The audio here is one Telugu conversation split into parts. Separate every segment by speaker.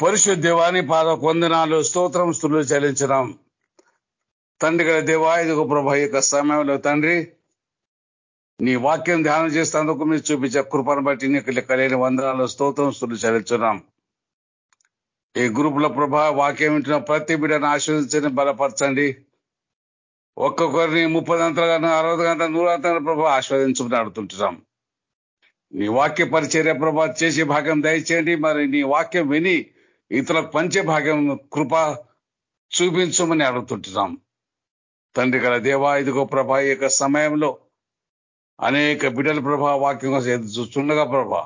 Speaker 1: పరిశుద్ధ దేవాని పాద కొందనాలు స్తోత్రం స్థులు చెల్లించడం తండ్రి గల దేవా ఇదిగో ప్రభా యొక్క సమయంలో తండ్రి నీ వాక్యం ధ్యానం చేసేందుకు మీరు చూపించే కృపను బట్టి నీకు లెక్కలేని వందనాలు స్తోత్రం స్థులు చెల్లించున్నాం. ఈ గ్రూప్లో ప్రభా వాక్యం వింటున్న ప్రతి బిడ్డను ఆశ్రదించని బలపరచండి. ఒక్కొక్కరిని ముప్పై గంటలు అరవై గంటల నూరు గంటల ప్రభా ఆస్వాదించుకుని ఆడుతుంటున్నాం నీ వాక్య పరిచర్య ప్రభా చేసే భాగ్యం దయచేయండి మరి నీ వాక్యం విని ఇతరులకు పంచే భాగ్యం కృప చూపించమని అడుగుతుంటున్నాం. తండ్రి గల దేవా ఇదిగో ప్రభా ఈ యొక్క సమయంలో అనేక బిడ్డల ప్రభా వాక్యం కోసం చూస్తుండగా ప్రభా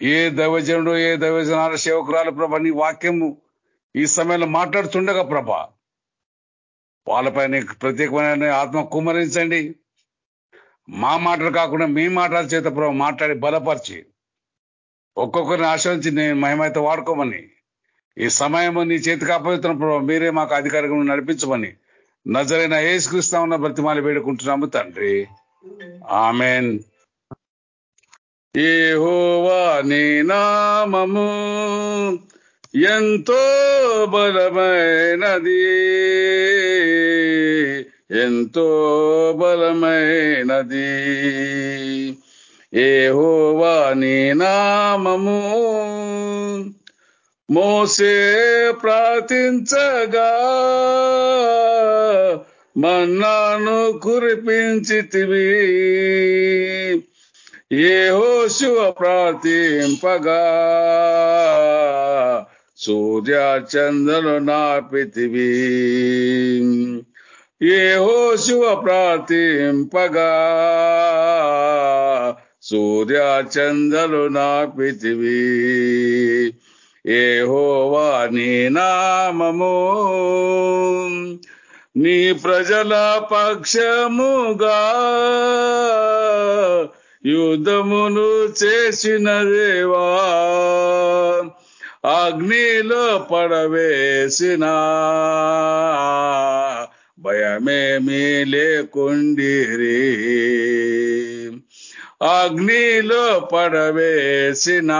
Speaker 1: ఏ దైవజనుడు ఏ దైవజనాల సేవకురాలు ప్రభా నీ వాక్యము ఈ సమయంలో మాట్లాడుతుండగా ప్రభా వాళ్ళపైన ప్రత్యేకమైన ఆత్మ కుమరించండి మా మాటలు కాకుండా మీ మాటల చేత ప్రభు మాట్లాడి బలపరిచి ఒక్కొక్కరిని ఆశ్రయించి నేను మహిమైతే వాడుకోమని. ఈ సమయం నీ చేతికి అప్పగిస్తున్న మీరే మాకు అధికారికంగా నడిపించమని నజరైన ఏసుక్రీస్తామన్న బ్రతిమాలి వేడుకుంటున్నాము తండ్రి. ఆమెన్. ఏహోవా నీ నామము ఎంతో బలమైనది. ఎంతో బలమైనది. ఏహోవా నీ నామము. మోసే ప్రార్థించగా మన్నాను కురిపించితివి. ఏ ప్రార్థింపగా సూర్య చంద్రులు నాపితివి. ఏ హోశువ ప్రార్థింపగా సూర్య చంద్రులు నాపితివి ఏ హోవా నీ నామము. నీ ప్రజల పక్షముగా యుద్ధమును చేసిన దేవా. అగ్నిలో పడవేసిన భయమేమీ లేకుండిరి. అగ్నిలో పడవేసిన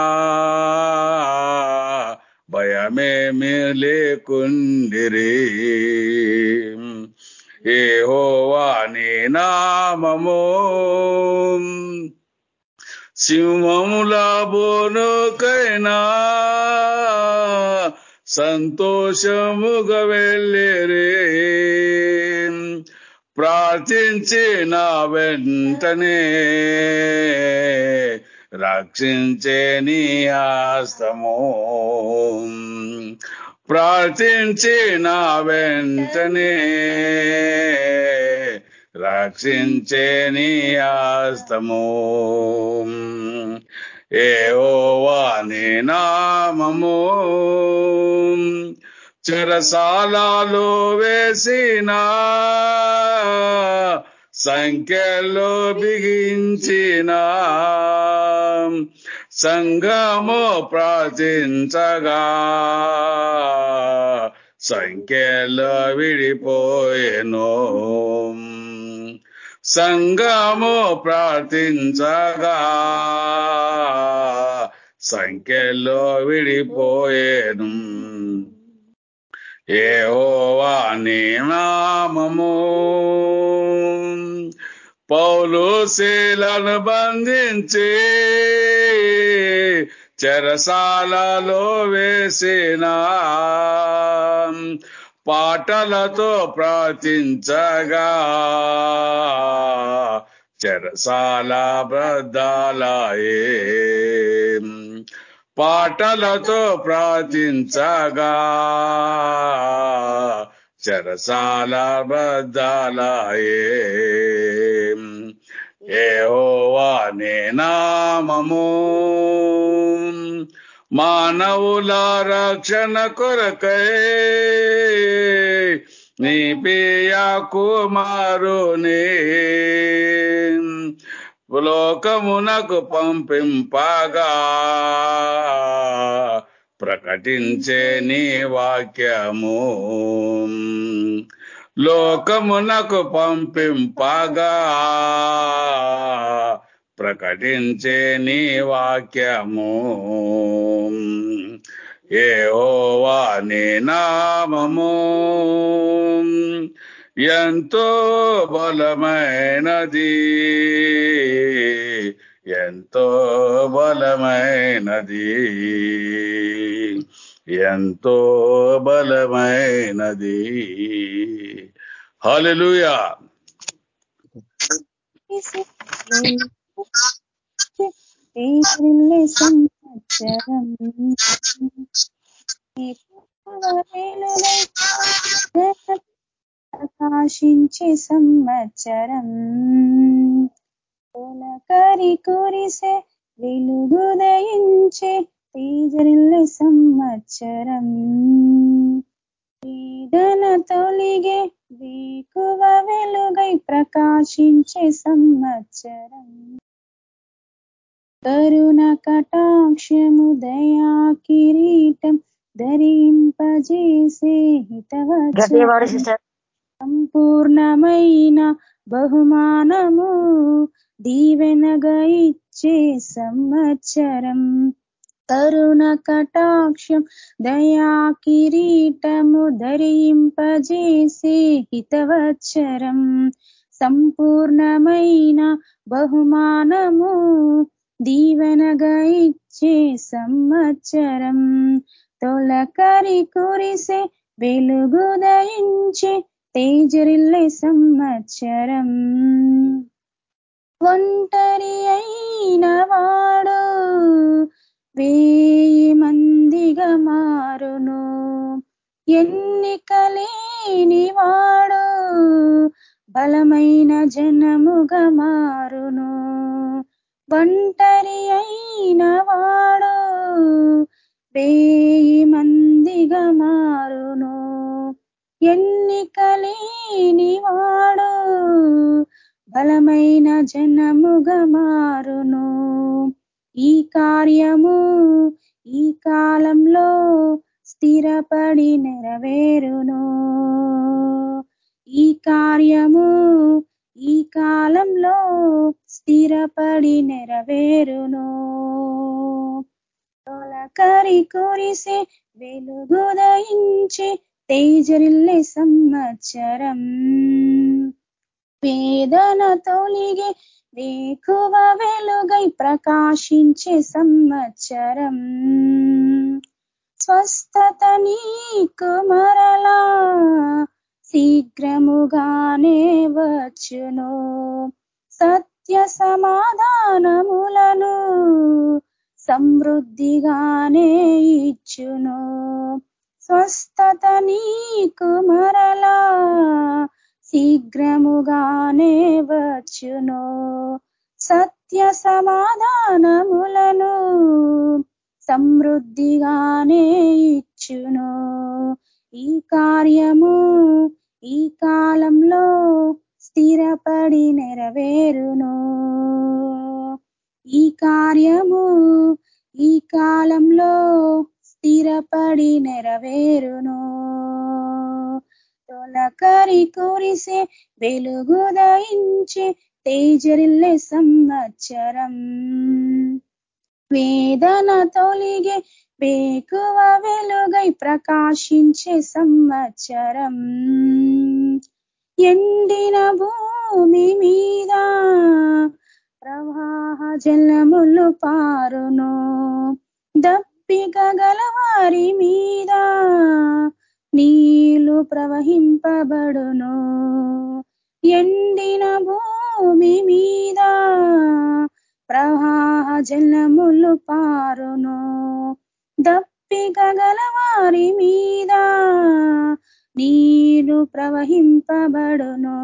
Speaker 1: భయమేమి లేకుండిరి. ఏ హోవాని నామము సింహముల బోనుకైనా సంతోషముగా వెళ్ళిరే. ప్రార్థించిన వెంటనే రక్షించే నీ ఆస్తము ప్రార్థించిన వెంటనే రక్షించే నీ ఆస్తము ఏ ఓవా నీ నామము. చెరసాలలో వేసిన సంఖ్యలో బిగించిన సంఘము ప్రార్థించగా సంఖ్యలో విడిపోయేను. సంఘము ప్రార్థించగా సంఖ్యలో విడిపోయేను. ఏ నీ నామము. పౌలు శీలను బంధించి చెరసాలలో వేసిన పాటలతో ప్రార్థించగా చెరసాల బ్రద్దాలయే పాటలతో ప్రార్థించగా. చెరసాల బద్దాలయే. ఏ హోవా నామము. మానవుల రక్షణ కొరకై నీ పియా కుమారుని లోకమునకు పంపింపగా. ప్రకటించే నీ వాక్యము. లోకమునకు పంపింపగా. ప్రకటించే నీ వాక్యము. ఏవో నీ నామము. ఎంతో బలమైనది. ఎంతో బలమైనది. ఎంతో బలమైనది. హల్లెలూయా.
Speaker 2: సంవత్సరం ప్రకాశించే సంవత్సరం. కరి కురిసే వెలుగుదయించే తీజరిల్లు సంవత్సరం. వేదన తొలిగే వేకువ వెలుగై ప్రకాశించే సంవత్సరం. కరుణ కటాక్షము దయా కిరీటం ధరింపజేసే హితవచనం. సంపూర్ణమైన బహుమానము దీవెనగా ఇచ్చే సంవత్సరం. కరుణ కటాక్షం దయా కిరీటము ధరింపజేసే హితవచ్చరం సంపూర్ణమైన బహుమానము దీవెనగా ఇచ్చే సంవత్సరం. తొలకరి కురిసే వెలుగుదయించే తేజరిల్లే సంవత్సరం. ఒంటరి అయిన వాడు వేయి మందిగా మారును. ఎన్నికలేని వాడు బలమైన జనముగా మారును. ఒంటరి అయి ప్రవహింపబడును.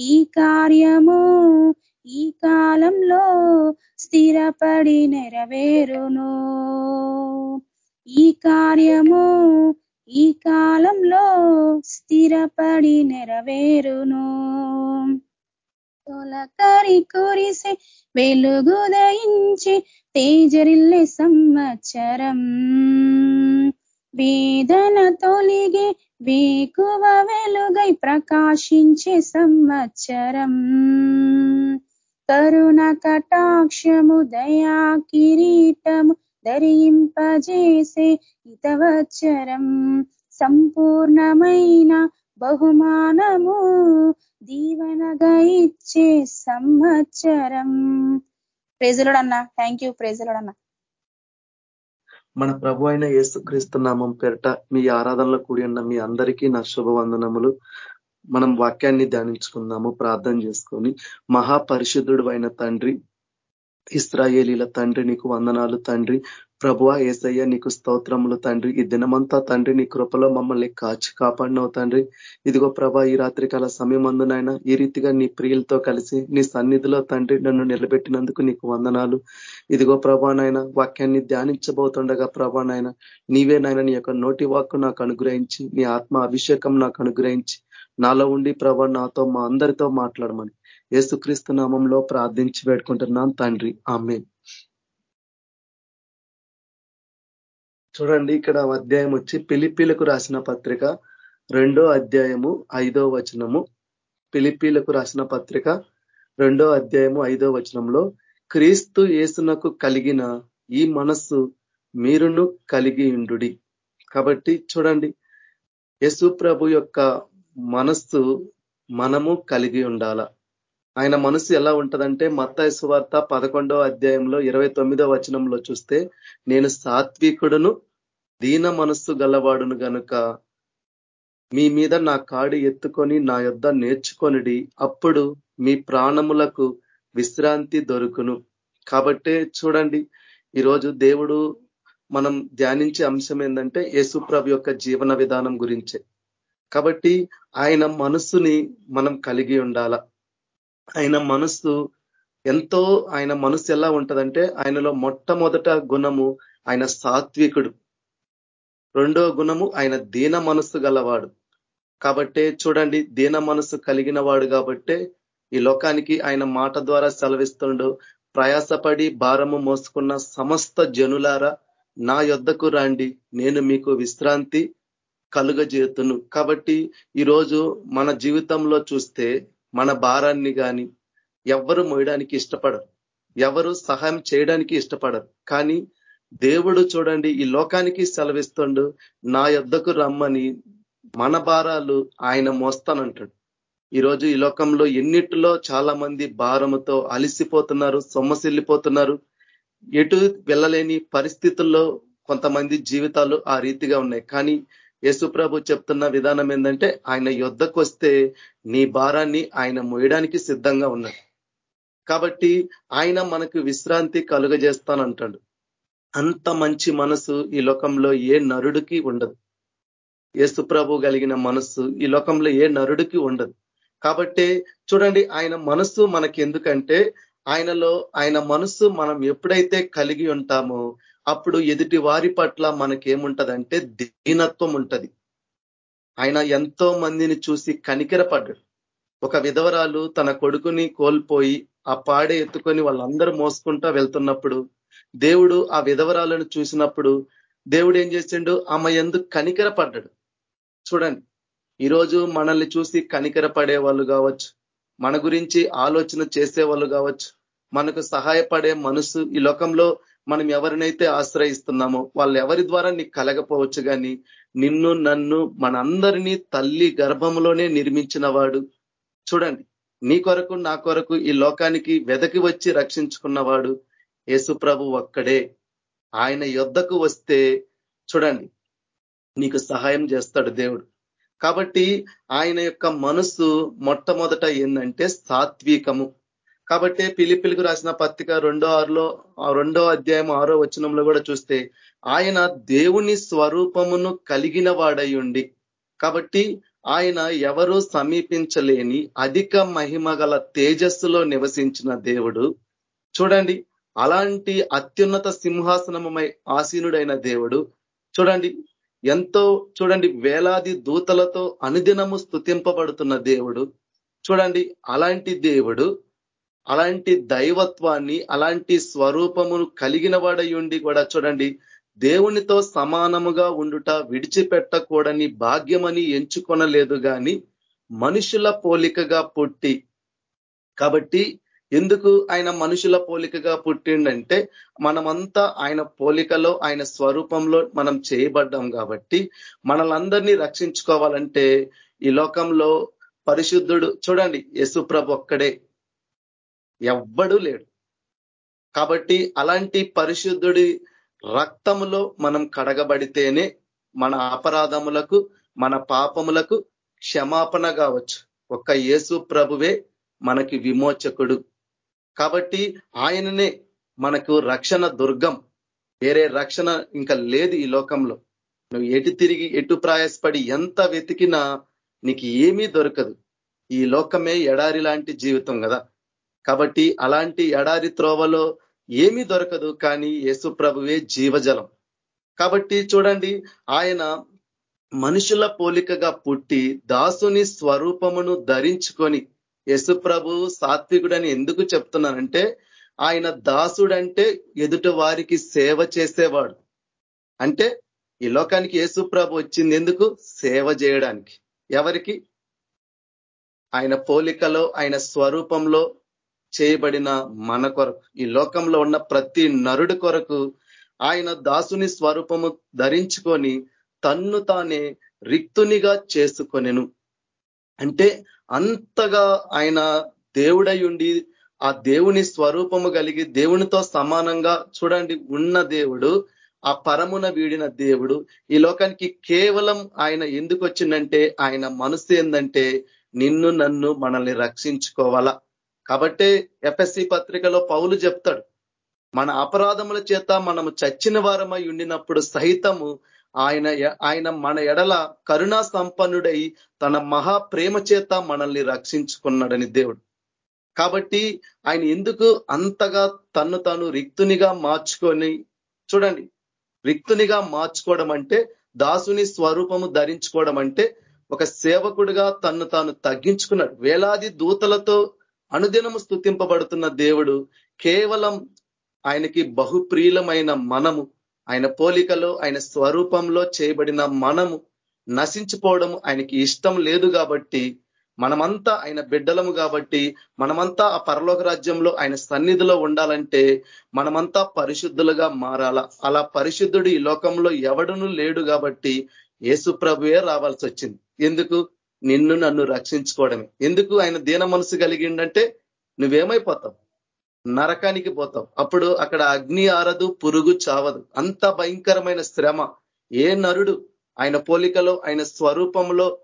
Speaker 2: ఈ కార్యము ఈ కాలంలో స్థిరపడి నెరవేరును. ఈ కార్యము ఈ కాలంలో స్థిరపడి నెరవేరును. తొలకరి కురిసే వెలుగుదయించి తేజరిల్లే సంవత్సరం. వేదన తొలిగే వీకువ వెలుగై ప్రకాశించే సంవత్సరం. కరుణ కటాక్షము దయా కిరీటము ధరింపజేసే హితవచ్చరం సంపూర్ణమైన బహుమానము దీవెనగా ఇచ్చే సంవత్సరం. ప్రేజలుడన్నా థ్యాంక్ యూ ప్రేజలుడన్నా.
Speaker 3: మన ప్రభు అయిన యేసుక్రీస్తు నామం పేరట మీ ఆరాధనలో కూడి ఉన్న మీ అందరికీ నా శుభవందనములు. మనం వాక్యాన్ని ధ్యానించుకుందాము ప్రార్థన చేసుకొని. మహాపరిశుద్ధుడు అయిన తండ్రి ఇస్రాయేలీల తండ్రి నీకు వందనాలు తండ్రి. ప్రభువ ఏసయ్య నీకు స్తోత్రములు తండ్రి. ఈ దినమంతా తండ్రి నీ కృపలో మమ్మల్ని కాచి కాపాడినవు తండ్రి. ఇదిగో ప్రభా ఈ రాత్రికాల సమయమందునైనా ఈ రీతిగా నీ ప్రియులతో కలిసి నీ సన్నిధిలో తండ్రి నన్ను నిలబెట్టినందుకు నీకు వందనాలు. ఇదిగో ప్రభానైనా వాక్యాన్ని ధ్యానించబోతుండగా ప్రభానైనా నీవే నాయన నీ యొక్క నోటి వాక్కు నాకు అనుగ్రహించి నీ ఆత్మ అభిషేకం నాకు అనుగ్రహించి నాలో ఉండి ప్రభా నాతో మా అందరితో మాట్లాడమని. యేసుక్రీస్తు నామంలో ప్రార్థించి పెట్టుకుంటున్నాను తండ్రి. ఆమె చూడండి ఇక్కడ అధ్యాయం వచ్చి పిలిపిలకు రాసిన పత్రిక రెండో అధ్యాయము ఐదో వచనము. పిలిపిలకు రాసిన పత్రిక రెండో అధ్యాయము ఐదో వచనంలో క్రీస్తు యేసునకు కలిగిన ఈ మనస్సు మీరును కలిగి ఉండుడి. కాబట్టి చూడండి యేసు ప్రభు యొక్క మనస్సు మనము కలిగి ఉండాల? ఆయన మనసు ఎలా ఉంటుందంటే మత్తాయి సువార్త పదకొండో అధ్యాయంలో ఇరవై తొమ్మిదో వచనంలో చూస్తే నేను సాత్వికుడును దీన మనస్సు గలవాడును గనుక మీ మీద నా కాడి ఎత్తుకొని నా యొద్ద నేర్చుకొనిడి అప్పుడు మీ ప్రాణములకు విశ్రాంతి దొరుకును. కాబట్టే చూడండి ఈరోజు దేవుడు మనం ధ్యానించే అంశం ఏంటంటే యేసుప్రభు యొక్క జీవన విధానం గురించే. కాబట్టి ఆయన మనస్సుని మనం కలిగి ఉండాల. ఆయన మనస్సు ఎంతో ఆయన మనసు ఎలా ఉంటుందంటే ఆయనలో మొట్టమొదట గుణము ఆయన సాత్వికుడు. రెండో గుణము ఆయన దీన మనస్సు గలవాడు. కాబట్టే చూడండి దీన మనస్సు కలిగిన వాడు కాబట్టే ఈ లోకానికి ఆయన మాట ద్వారా సెలవిస్తుండు. ప్రయాసపడి భారము మోసుకున్న సమస్త జనులారా నా యొద్దకు రండి నేను మీకు విశ్రాంతి కలుగజేతును కాబట్టి ఈరోజు మన జీవితంలో చూస్తే మన భారాన్ని కానీ ఎవరు మోయడానికి ఇష్టపడరు. ఎవరు సహాయం చేయడానికి ఇష్టపడరు. కానీ దేవుడు చూడండి ఈ లోకానికి సెలవిస్తుండు నా యొద్దకు రమ్మని మన భారాలు ఆయన మోస్తానంటాడు. ఈరోజు ఈ లోకంలో ఎన్నిటిలో చాలా మంది భారముతో అలిసిపోతున్నారు సొమ్మసిల్లిపోతున్నారు. ఎటు వెళ్ళలేని పరిస్థితుల్లో కొంతమంది జీవితాలు ఆ రీతిగా ఉన్నాయి. కానీ యేసుప్రభు చెప్తున్న విధానం ఏంటంటే ఆయన యుద్ధకు వస్తే నీ భారాన్ని ఆయన మోయడానికి సిద్ధంగా ఉన్నాడు. కాబట్టి ఆయన మనకు విశ్రాంతి కలుగజేస్తానంటాడు. అంత మంచి మనసు ఈ లోకంలో ఏ నరుడికి ఉండదు. యేసుప్రభు కలిగిన మనస్సు ఈ లోకంలో ఏ నరుడికి ఉండదు. కాబట్టి చూడండి ఆయన మనస్సు మనకి ఎందుకంటే ఆయనలో ఆయన మనస్సు మనం ఎప్పుడైతే కలిగి ఉంటామో అప్పుడు ఎదుటి వారి పట్ల మనకేముంటదంటే దీనత్వం ఉంటది ఆయన ఎంతో మందిని చూసి కనికెరపడ్డాడు. ఒక విధవరాలు తన కొడుకుని కోల్పోయి ఆ పాడే ఎత్తుకొని వాళ్ళందరూ మోసుకుంటా వెళ్తున్నప్పుడు దేవుడు ఆ విధవరాలను చూసినప్పుడు దేవుడు ఏం చేసిండు? ఆమె ఎందుకు కనికర పడ్డాడు చూడండి ఈరోజు మనల్ని చూసి కనికర పడే వాళ్ళు కావచ్చు మన గురించి ఆలోచన చేసే వాళ్ళు కావచ్చు మనకు సహాయపడే మనసు ఈ లోకంలో మనం ఎవరినైతే ఆశ్రయిస్తున్నామో వాళ్ళు ఎవరి ద్వారా నీకు కలగపోవచ్చు కానీ నిన్ను నన్ను మనందరినీ తల్లి గర్భంలోనే నిర్మించిన వాడు. చూడండి నీ కొరకు నా కొరకు ఈ లోకానికి వెదకి వచ్చి రక్షించుకున్నవాడు యేసుప్రభు ఒక్కడే. ఆయన యుద్ధకు వస్తే చూడండి నీకు సహాయం చేస్తాడు దేవుడు. కాబట్టి ఆయన యొక్క మనసు మొట్టమొదట ఏంటంటే సాత్వికము. కాబట్టి పిలిపిలికి రాసిన పత్రిక రెండో ఆరులో రెండో అధ్యాయం ఆరో వచనంలో కూడా చూస్తే ఆయన దేవుని స్వరూపమును కలిగిన వాడయుండి. కాబట్టి ఆయన ఎవరు సమీపించలేని అధిక మహిమ గల తేజస్సులో నివసించిన దేవుడు. చూడండి అలాంటి అత్యున్నత సింహాసనమై ఆసీనుడైన దేవుడు. చూడండి ఎంతో చూడండి వేలాది దూతలతో అనుదినము స్థుతింపబడుతున్న దేవుడు. చూడండి అలాంటి దేవుడు అలాంటి దైవత్వాన్ని అలాంటి స్వరూపమును కలిగిన వాడై ఉండి కూడా చూడండి దేవునితో సమానముగా ఉండుట విడిచిపెట్టకూడని భాగ్యమని ఎంచుకొనలేదు కానీ మనుషుల పోలికగా పుట్టి. కాబట్టి ఎందుకు ఆయన మనుషుల పోలికగా పుట్టిండంటే మనమంతా ఆయన పోలికలో ఆయన స్వరూపంలో మనం చేయబడ్డాం కాబట్టి మనలందరినీ రక్షించుకోవాలంటే ఈ లోకంలో పరిశుద్ధుడు చూడండి యశుప్రభు ఒక్కడే. ఎవ్వడూ లేడు. కాబట్టి అలాంటి పరిశుద్ధుడి రక్తములో మనం కడగబడితేనే మన అపరాధములకు మన పాపములకు క్షమాపణ కావచ్చు. ఒక్క యేసు ప్రభువే మనకి విమోచకుడు. కాబట్టి ఆయననే మనకు రక్షణ దుర్గం. వేరే రక్షణ ఇంకా లేదు ఈ లోకంలో. నువ్వు ఎటు తిరిగి ఎటు ప్రయాసపడి ఎంత వెతికినా నీకు ఏమీ దొరకదు. ఈ లోకమే ఎడారి లాంటి జీవితం కదా. కాబట్టి అలాంటి ఎడారి త్రోవలో ఏమీ దొరకదు కానీ యేసు ప్రభువే జీవజలం. కాబట్టి చూడండి ఆయన మనుషుల పోలికగా పుట్టి దాసుని స్వరూపమును ధరించుకొని యశుప్రభు సాత్వికుడని ఎందుకు చెప్తున్నానంటే ఆయన దాసుడంటే ఎదుట వారికి సేవ చేసేవాడు. అంటే ఈ లోకానికి యేసుప్రభు వచ్చింది ఎందుకు? సేవ చేయడానికి. ఎవరికి? ఆయన పోలికలో ఆయన స్వరూపంలో చేయబడిన మన కొరకు ఈ లోకంలో ఉన్న ప్రతి నరుడు కొరకు ఆయన దాసుని స్వరూపము ధరించుకొని తన్ను తానే రిక్తునిగా చేసుకొనెను. అంటే అంతగా ఆయన దేవుడై ఉండి ఆ దేవుని స్వరూపము కలిగి దేవునితో సమానంగా చూడండి ఉన్న దేవుడు ఆ పరమున వీడిన దేవుడు. ఈ లోకానికి కేవలం ఆయన ఎందుకు వచ్చిందంటే ఆయన మనసు ఏంటంటే నిన్ను నన్ను మనల్ని రక్షించుకోవాలా. కాబట్టి ఎఫ్ఎస్సి పత్రికలో పౌలు చెప్తాడు మన అపరాధముల చేత మనము చచ్చిన వారమై ఉండినప్పుడు సహితము ఆయన ఆయన మన ఎడల కరుణా సంపన్నుడై తన మహా ప్రేమ చేత మనల్ని రక్షించుకున్నాడని దేవుడు. కాబట్టి ఆయన ఎందుకు అంతగా తన్ను తాను రిక్తునిగా మార్చుకొని చూడండి రిక్తునిగా మార్చుకోవడం అంటే దాసుని స్వరూపము ధరించుకోవడం అంటే ఒక సేవకుడిగా తన్ను తాను తగ్గించుకున్నాడు. వేలాది దూతలతో అనుదినము స్థుతింపబడుతున్న దేవుడు కేవలం ఆయనకి బహుప్రియులమైన మనము ఆయన పోలికలో ఆయన స్వరూపంలో చేయబడిన మనము నశించిపోవడం ఆయనకి ఇష్టం లేదు కాబట్టి మనమంతా ఆయన బిడ్డలము కాబట్టి మనమంతా ఆ పరలోక రాజ్యంలో ఆయన సన్నిధిలో ఉండాలంటే మనమంతా పరిశుద్ధులుగా మారాల. అలా పరిశుద్ధుడు ఈ లోకంలో ఎవడును లేడు కాబట్టి యేసు ప్రభువే రావాల్సి వచ్చింది ఎందుకు? నిన్ను నన్ను రక్షించుకోవడమే. ఎందుకు? ఆయన దీన మనసు కలిగిండంటే నువ్వేమైపోతావు? నరకానికి పోతావు. అప్పుడు అక్కడ అగ్ని ఆరదు పురుగు చావదు. అంత భయంకరమైన శ్రమ. ఏ నరుడు ఆయన పోలికలో ఆయన స్వరూపంలో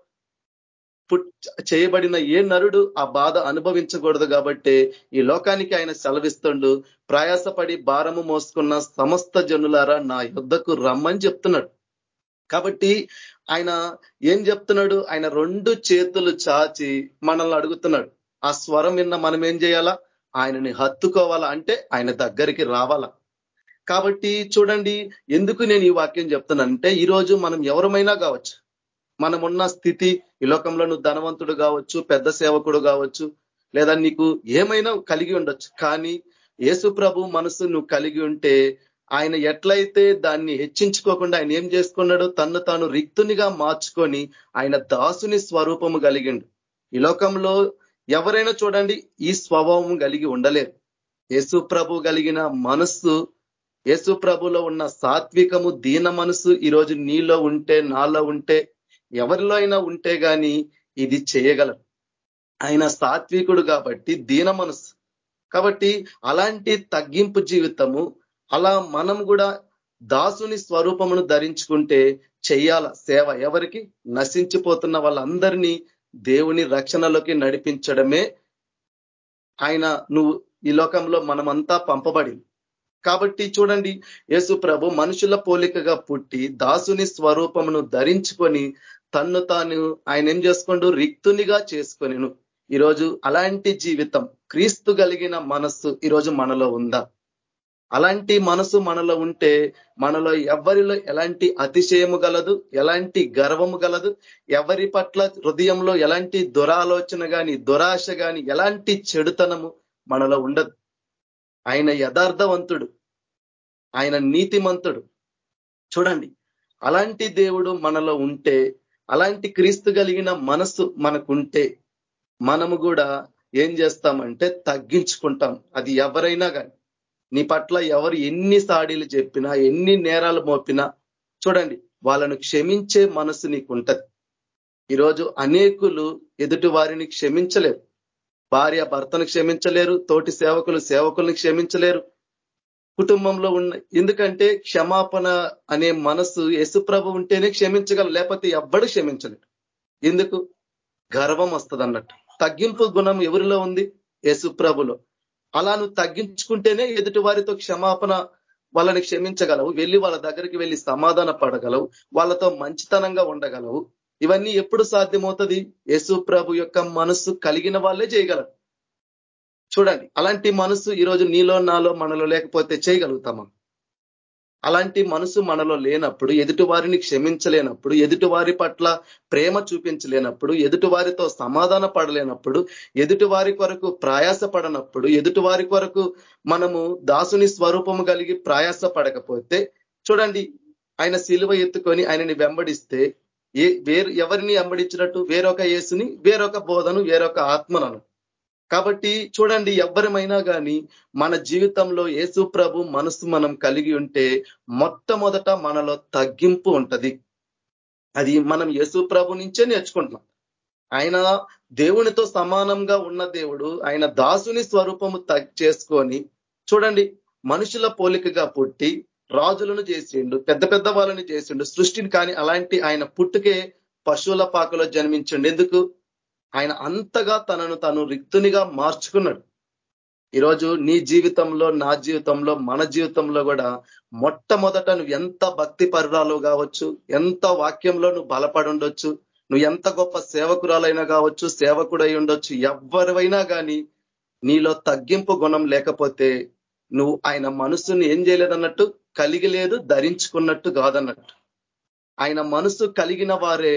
Speaker 3: చేయబడిన ఏ నరుడు ఆ బాధ అనుభవించకూడదు కాబట్టి ఈ లోకానికి ఆయన సెలవిస్తుండు ప్రయాసపడి భారము మోసుకున్న సమస్త జనులారా నా యుద్ధకు రమ్మని చెప్తున్నాడు. కాబట్టి ఆయన ఏం చెప్తున్నాడు? ఆయన రెండు చేతులు చాచి మనల్ని అడుగుతున్నాడు. ఆ స్వరం విన్న మనం ఏం చేయాలా? ఆయనని హత్తుకోవాలా? అంటే ఆయన దగ్గరికి రావాలా? కాబట్టి చూడండి ఎందుకు నేను ఈ వాక్యం చెప్తున్నానంటే ఈరోజు మనం ఎవరమైనా కావచ్చు మనమున్న స్థితి ఈ లోకంలో నువ్వు ధనవంతుడు కావచ్చు పెద్ద సేవకుడు కావచ్చు లేదా నీకు ఏమైనా కలిగి ఉండొచ్చు కానీ యేసు ప్రభు మనసు నువ్వు కలిగి ఉంటే ఆయన ఎట్లయితే దాన్ని హెచ్చించుకోకుండా ఆయన ఏం చేసుకున్నాడు తన్ను తాను రిక్తునిగా మార్చుకొని ఆయన దాసుని స్వరూపము కలిగిండు. ఈ లోకంలో ఎవరైనా చూడండి ఈ స్వభావం కలిగి ఉండలేరు. యేసు ప్రభు కలిగిన మనస్సు యేసు ప్రభులో ఉన్న సాత్వికము దీన మనసు ఈరోజు నీలో ఉంటే నాలో ఉంటే ఎవరిలో అయినా ఉంటే కానీ ఇది చేయగలరు. ఆయన సాత్వికుడు కాబట్టి దీన మనసు కాబట్టి అలాంటి తగ్గింపు జీవితము అలా మనం కూడా దాసుని స్వరూపమును ధరించుకుంటే చెయ్యాల సేవ ఎవరికి? నశించిపోతున్న వాళ్ళందరినీ దేవుని రక్షణలోకి నడిపించడమే. ఆయన నువ్వు ఈ లోకంలో మనమంతా పంపబడి. కాబట్టి చూడండి యేసు ప్రభు మనుషుల పోలికగా పుట్టి దాసుని స్వరూపమును ధరించుకొని తన్ను తాను ఆయన ఏం చేసుకోండు? రిక్తునిగా చేసుకొనిను. ఈరోజు అలాంటి జీవితం క్రీస్తు కలిగిన మనస్సు ఈరోజు మనలో ఉందా? అలాంటి మనసు మనలో ఉంటే మనలో ఎవరిలో ఎలాంటి అతిశయము గలదు ఎలాంటి గర్వము గలదు ఎవరి పట్ల హృదయంలో ఎలాంటి దురాలోచన కానీ దురాశ కానీ ఎలాంటి చెడుతనము మనలో ఉండదు. ఆయన యథార్థవంతుడు. ఆయన నీతిమంతుడు. చూడండి అలాంటి దేవుడు మనలో ఉంటే అలాంటి క్రీస్తు కలిగిన మనస్సు మనకుంటే మనము కూడా ఏం చేస్తామంటే తగ్గించుకుంటాం. అది ఎవరైనా కానీ నీ పట్ల ఎవరు ఎన్ని సాడీలు చెప్పినా ఎన్ని నేరాలు మోపినా చూడండి వాళ్ళను క్షమించే మనసు నీకుంటది. ఈరోజు అనేకులు ఎదుటి వారిని క్షమించలేరు. భార్య భర్తను క్షమించలేరు తోటి సేవకులు సేవకుల్ని క్షమించలేరు. కుటుంబంలో ఉన్న ఎందుకంటే క్షమాపణ అనే మనసు యశుప్రభు ఉంటేనే క్షమించగలరు లేకపోతే ఎవ్వడు క్షమించలేడు. ఎందుకు? గర్వం వస్తుంది అన్నట్టు తగ్గింపు గుణం ఎవరిలో ఉంది? యశుప్రభులో అలా నువ్వు తగ్గించుకుంటేనే ఎదుటి వారితో క్షమాపణ వాళ్ళని క్షమించగలవు వెళ్ళి వాళ్ళ దగ్గరికి వెళ్ళి సమాధాన పడగలవు వాళ్ళతో మంచితనంగా ఉండగలవు. ఇవన్నీ ఎప్పుడు సాధ్యమవుతుంది? యేసు ప్రభు యొక్క మనస్సు కలిగిన వాళ్ళే చేయగలరు. చూడండి అలాంటి మనసు ఈరోజు నీలో నాలో మనలో లేకపోతే చేయగలుగుతామా? అలాంటి మనసు మనలో లేనప్పుడు ఎదుటి వారిని క్షమించలేనప్పుడు ఎదుటి వారి పట్ల ప్రేమ చూపించలేనప్పుడు ఎదుటి వారితో సమాధాన పడలేనప్పుడు ఎదుటి వారి కొరకు ప్రయాస పడనప్పుడు ఎదుటి వారి కొరకు మనము దాసుని స్వరూపము కలిగి ప్రయాస పడకపోతే చూడండి ఆయన సిలువ ఎత్తుకొని ఆయనని వెంబడిస్తే ఏ వేరు ఎవరిని వెంబడించినట్టు? వేరొక యేసుని వేరొక బోధను వేరొక ఆత్మలను. కాబట్టి చూడండి ఎవరమైనా కానీ మన జీవితంలో యేసు ప్రభు మనసు మనం కలిగి ఉంటే మొట్టమొదట మనలో తగ్గింపు ఉంటది. అది మనం యేసు ప్రభు నుంచే నేర్చుకుంటున్నాం. ఆయన దేవునితో సమానంగా ఉన్న దేవుడు ఆయన దాసుని స్వరూపము చేసుకొని చూడండి మనుషుల పోలికగా పుట్టి రాజులను చేసిండు పెద్ద పెద్ద వాళ్ళని చేసిండు సృష్టిని కానీ అలాంటి ఆయన పుట్టుకే పశువుల పాకలో జన్మించండు. ఎందుకు? ఆయన అంతగా తనను తను రిక్తునిగా మార్చుకున్నాడు. ఈరోజు నీ జీవితంలో నా జీవితంలో మన జీవితంలో కూడా మొట్టమొదట నువ్వు ఎంత భక్తి పరురాలు కావచ్చు ఎంత వాక్యంలో నువ్వు బలపడి ఉండొచ్చు నువ్వు ఎంత గొప్ప సేవకురాలైనా కావచ్చు సేవకుడై ఉండొచ్చు ఎవరివైనా కానీ నీలో తగ్గింపు గుణం లేకపోతే నువ్వు ఆయన మనసుని ఏం చేయలేదన్నట్టు కలిగి లేదు ధరించుకున్నట్టు కాదన్నట్టు. ఆయన మనసు కలిగిన వారే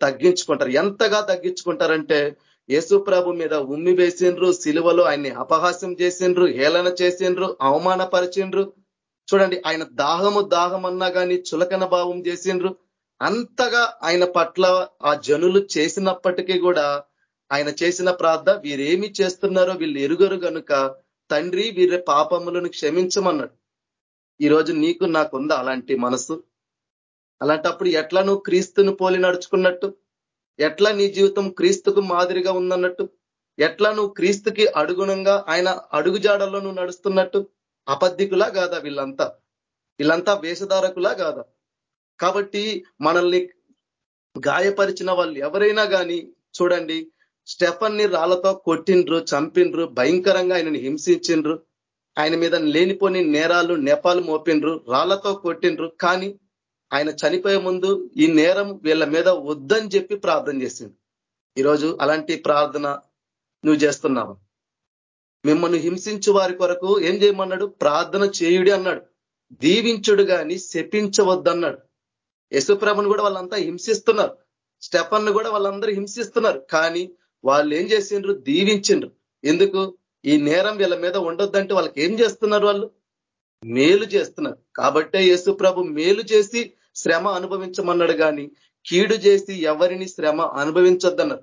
Speaker 3: తగ్గించుకుంటారు. ఎంతగా తగ్గించుకుంటారంటే యేసు ప్రభు మీద ఉమ్మి వేసిండ్రు సిలువలో ఆయన్ని అపహాస్యం చేసిండ్రు హేళన చేసిండ్రు అవమానపరిచిండ్రు. చూడండి ఆయన దాహము దాహం అన్నా కానీ చులకన భావం చేసిండ్రు. అంతగా ఆయన పట్ల ఆ జనులు చేసినప్పటికీ కూడా ఆయన చేసిన ప్రార్థన వీరేమి చేస్తున్నారో వీళ్ళు ఎరుగరు కనుక తండ్రి వీరి పాపములను క్షమించమన్నాడు. ఈరోజు నీకు నాకుందా అలాంటి మనసు? అలాంటప్పుడు ఎట్లా నువ్వు క్రీస్తును పోలి నడుచుకున్నట్టు? ఎట్లా నీ జీవితం క్రీస్తుకు మాదిరిగా ఉందన్నట్టు? ఎట్లా నువ్వు క్రీస్తుకి అడుగుణంగా ఆయన అడుగుజాడల్లో నువ్వు నడుస్తున్నట్టు? అబద్ధికులా కాదా వీళ్ళంతా? వీళ్ళంతా వేషధారకులా కాదా? కాబట్టి మనల్ని గాయపరిచిన వాళ్ళు ఎవరైనా కానీ చూడండి స్టెఫన్ని రాళ్ళతో కొట్టిండ్రు చంపిండ్రు భయంకరంగా ఆయనని హింసించిండ్రు ఆయన మీద లేనిపోని నేరాలు నెపాలు మోపిండ్రు రాళ్ళతో కొట్టిండ్రు కానీ ఆయన చనిపోయే ముందు ఈ నేరం వీళ్ళ మీద వద్దని చెప్పి ప్రార్థన చేసింది ఈరోజు అలాంటి ప్రార్థన నువ్వు చేస్తున్నావు. మిమ్మల్ని హింసించు వారి కొరకు ఏం చేయమన్నాడు? ప్రార్థన చేయుడి అన్నాడు. దీవించుడు కానీ శపించవద్దన్నాడు. యశుప్రభను కూడా వాళ్ళంతా హింసిస్తున్నారు. స్టెఫన్ను కూడా వాళ్ళందరూ హింసిస్తున్నారు. కానీ వాళ్ళు ఏం చేసిండ్రు? దీవించిండ్రు. ఎందుకు? ఈ నేరం వీళ్ళ మీద ఉండొద్దంటే వాళ్ళకి ఏం చేస్తున్నారు వాళ్ళు? మేలు చేస్తున్నారు. కాబట్టే యేసు ప్రభు మేలు చేసి శ్రమ అనుభవించమన్నాడు కానీ కీడు చేసి ఎవరిని శ్రమ అనుభవించొద్దన్నారు.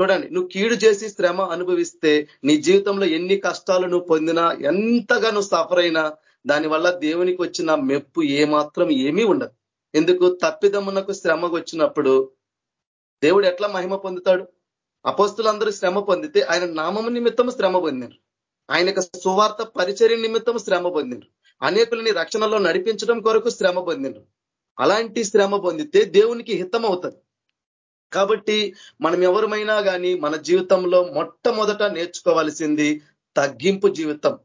Speaker 3: చూడండి నువ్వు కీడు చేసి శ్రమ అనుభవిస్తే నీ జీవితంలో ఎన్ని కష్టాలు నువ్వు పొందినా ఎంతగా నువ్వు సఫర్ అయినా దానివల్ల దేవునికి వచ్చిన మెప్పు ఏమాత్రం ఏమీ ఉండదు. ఎందుకు? తప్పిదమ్మునకు శ్రమ వచ్చినప్పుడు దేవుడు ఎట్లా మహిమ పొందుతాడు? అపోస్తులందరూ శ్రమ పొందితే ఆయన నామం నిమిత్తం శ్రమ పొందినారు. ఆయన సువార్త పరిచర్య నిమిత్తం శ్రమ పొందినారు. అనేకులని రక్షణలో నడిపించడం కొరకు శ్రమ పొందిండ్రు అలాంటి శ్రమ పొందితే దేవునికి హితం అవుతుంది కాబట్టి మనం ఎవరమైనా కానీ మన జీవితంలో మొట్టమొదట నేర్చుకోవాల్సింది తగ్గింపు జీవితం.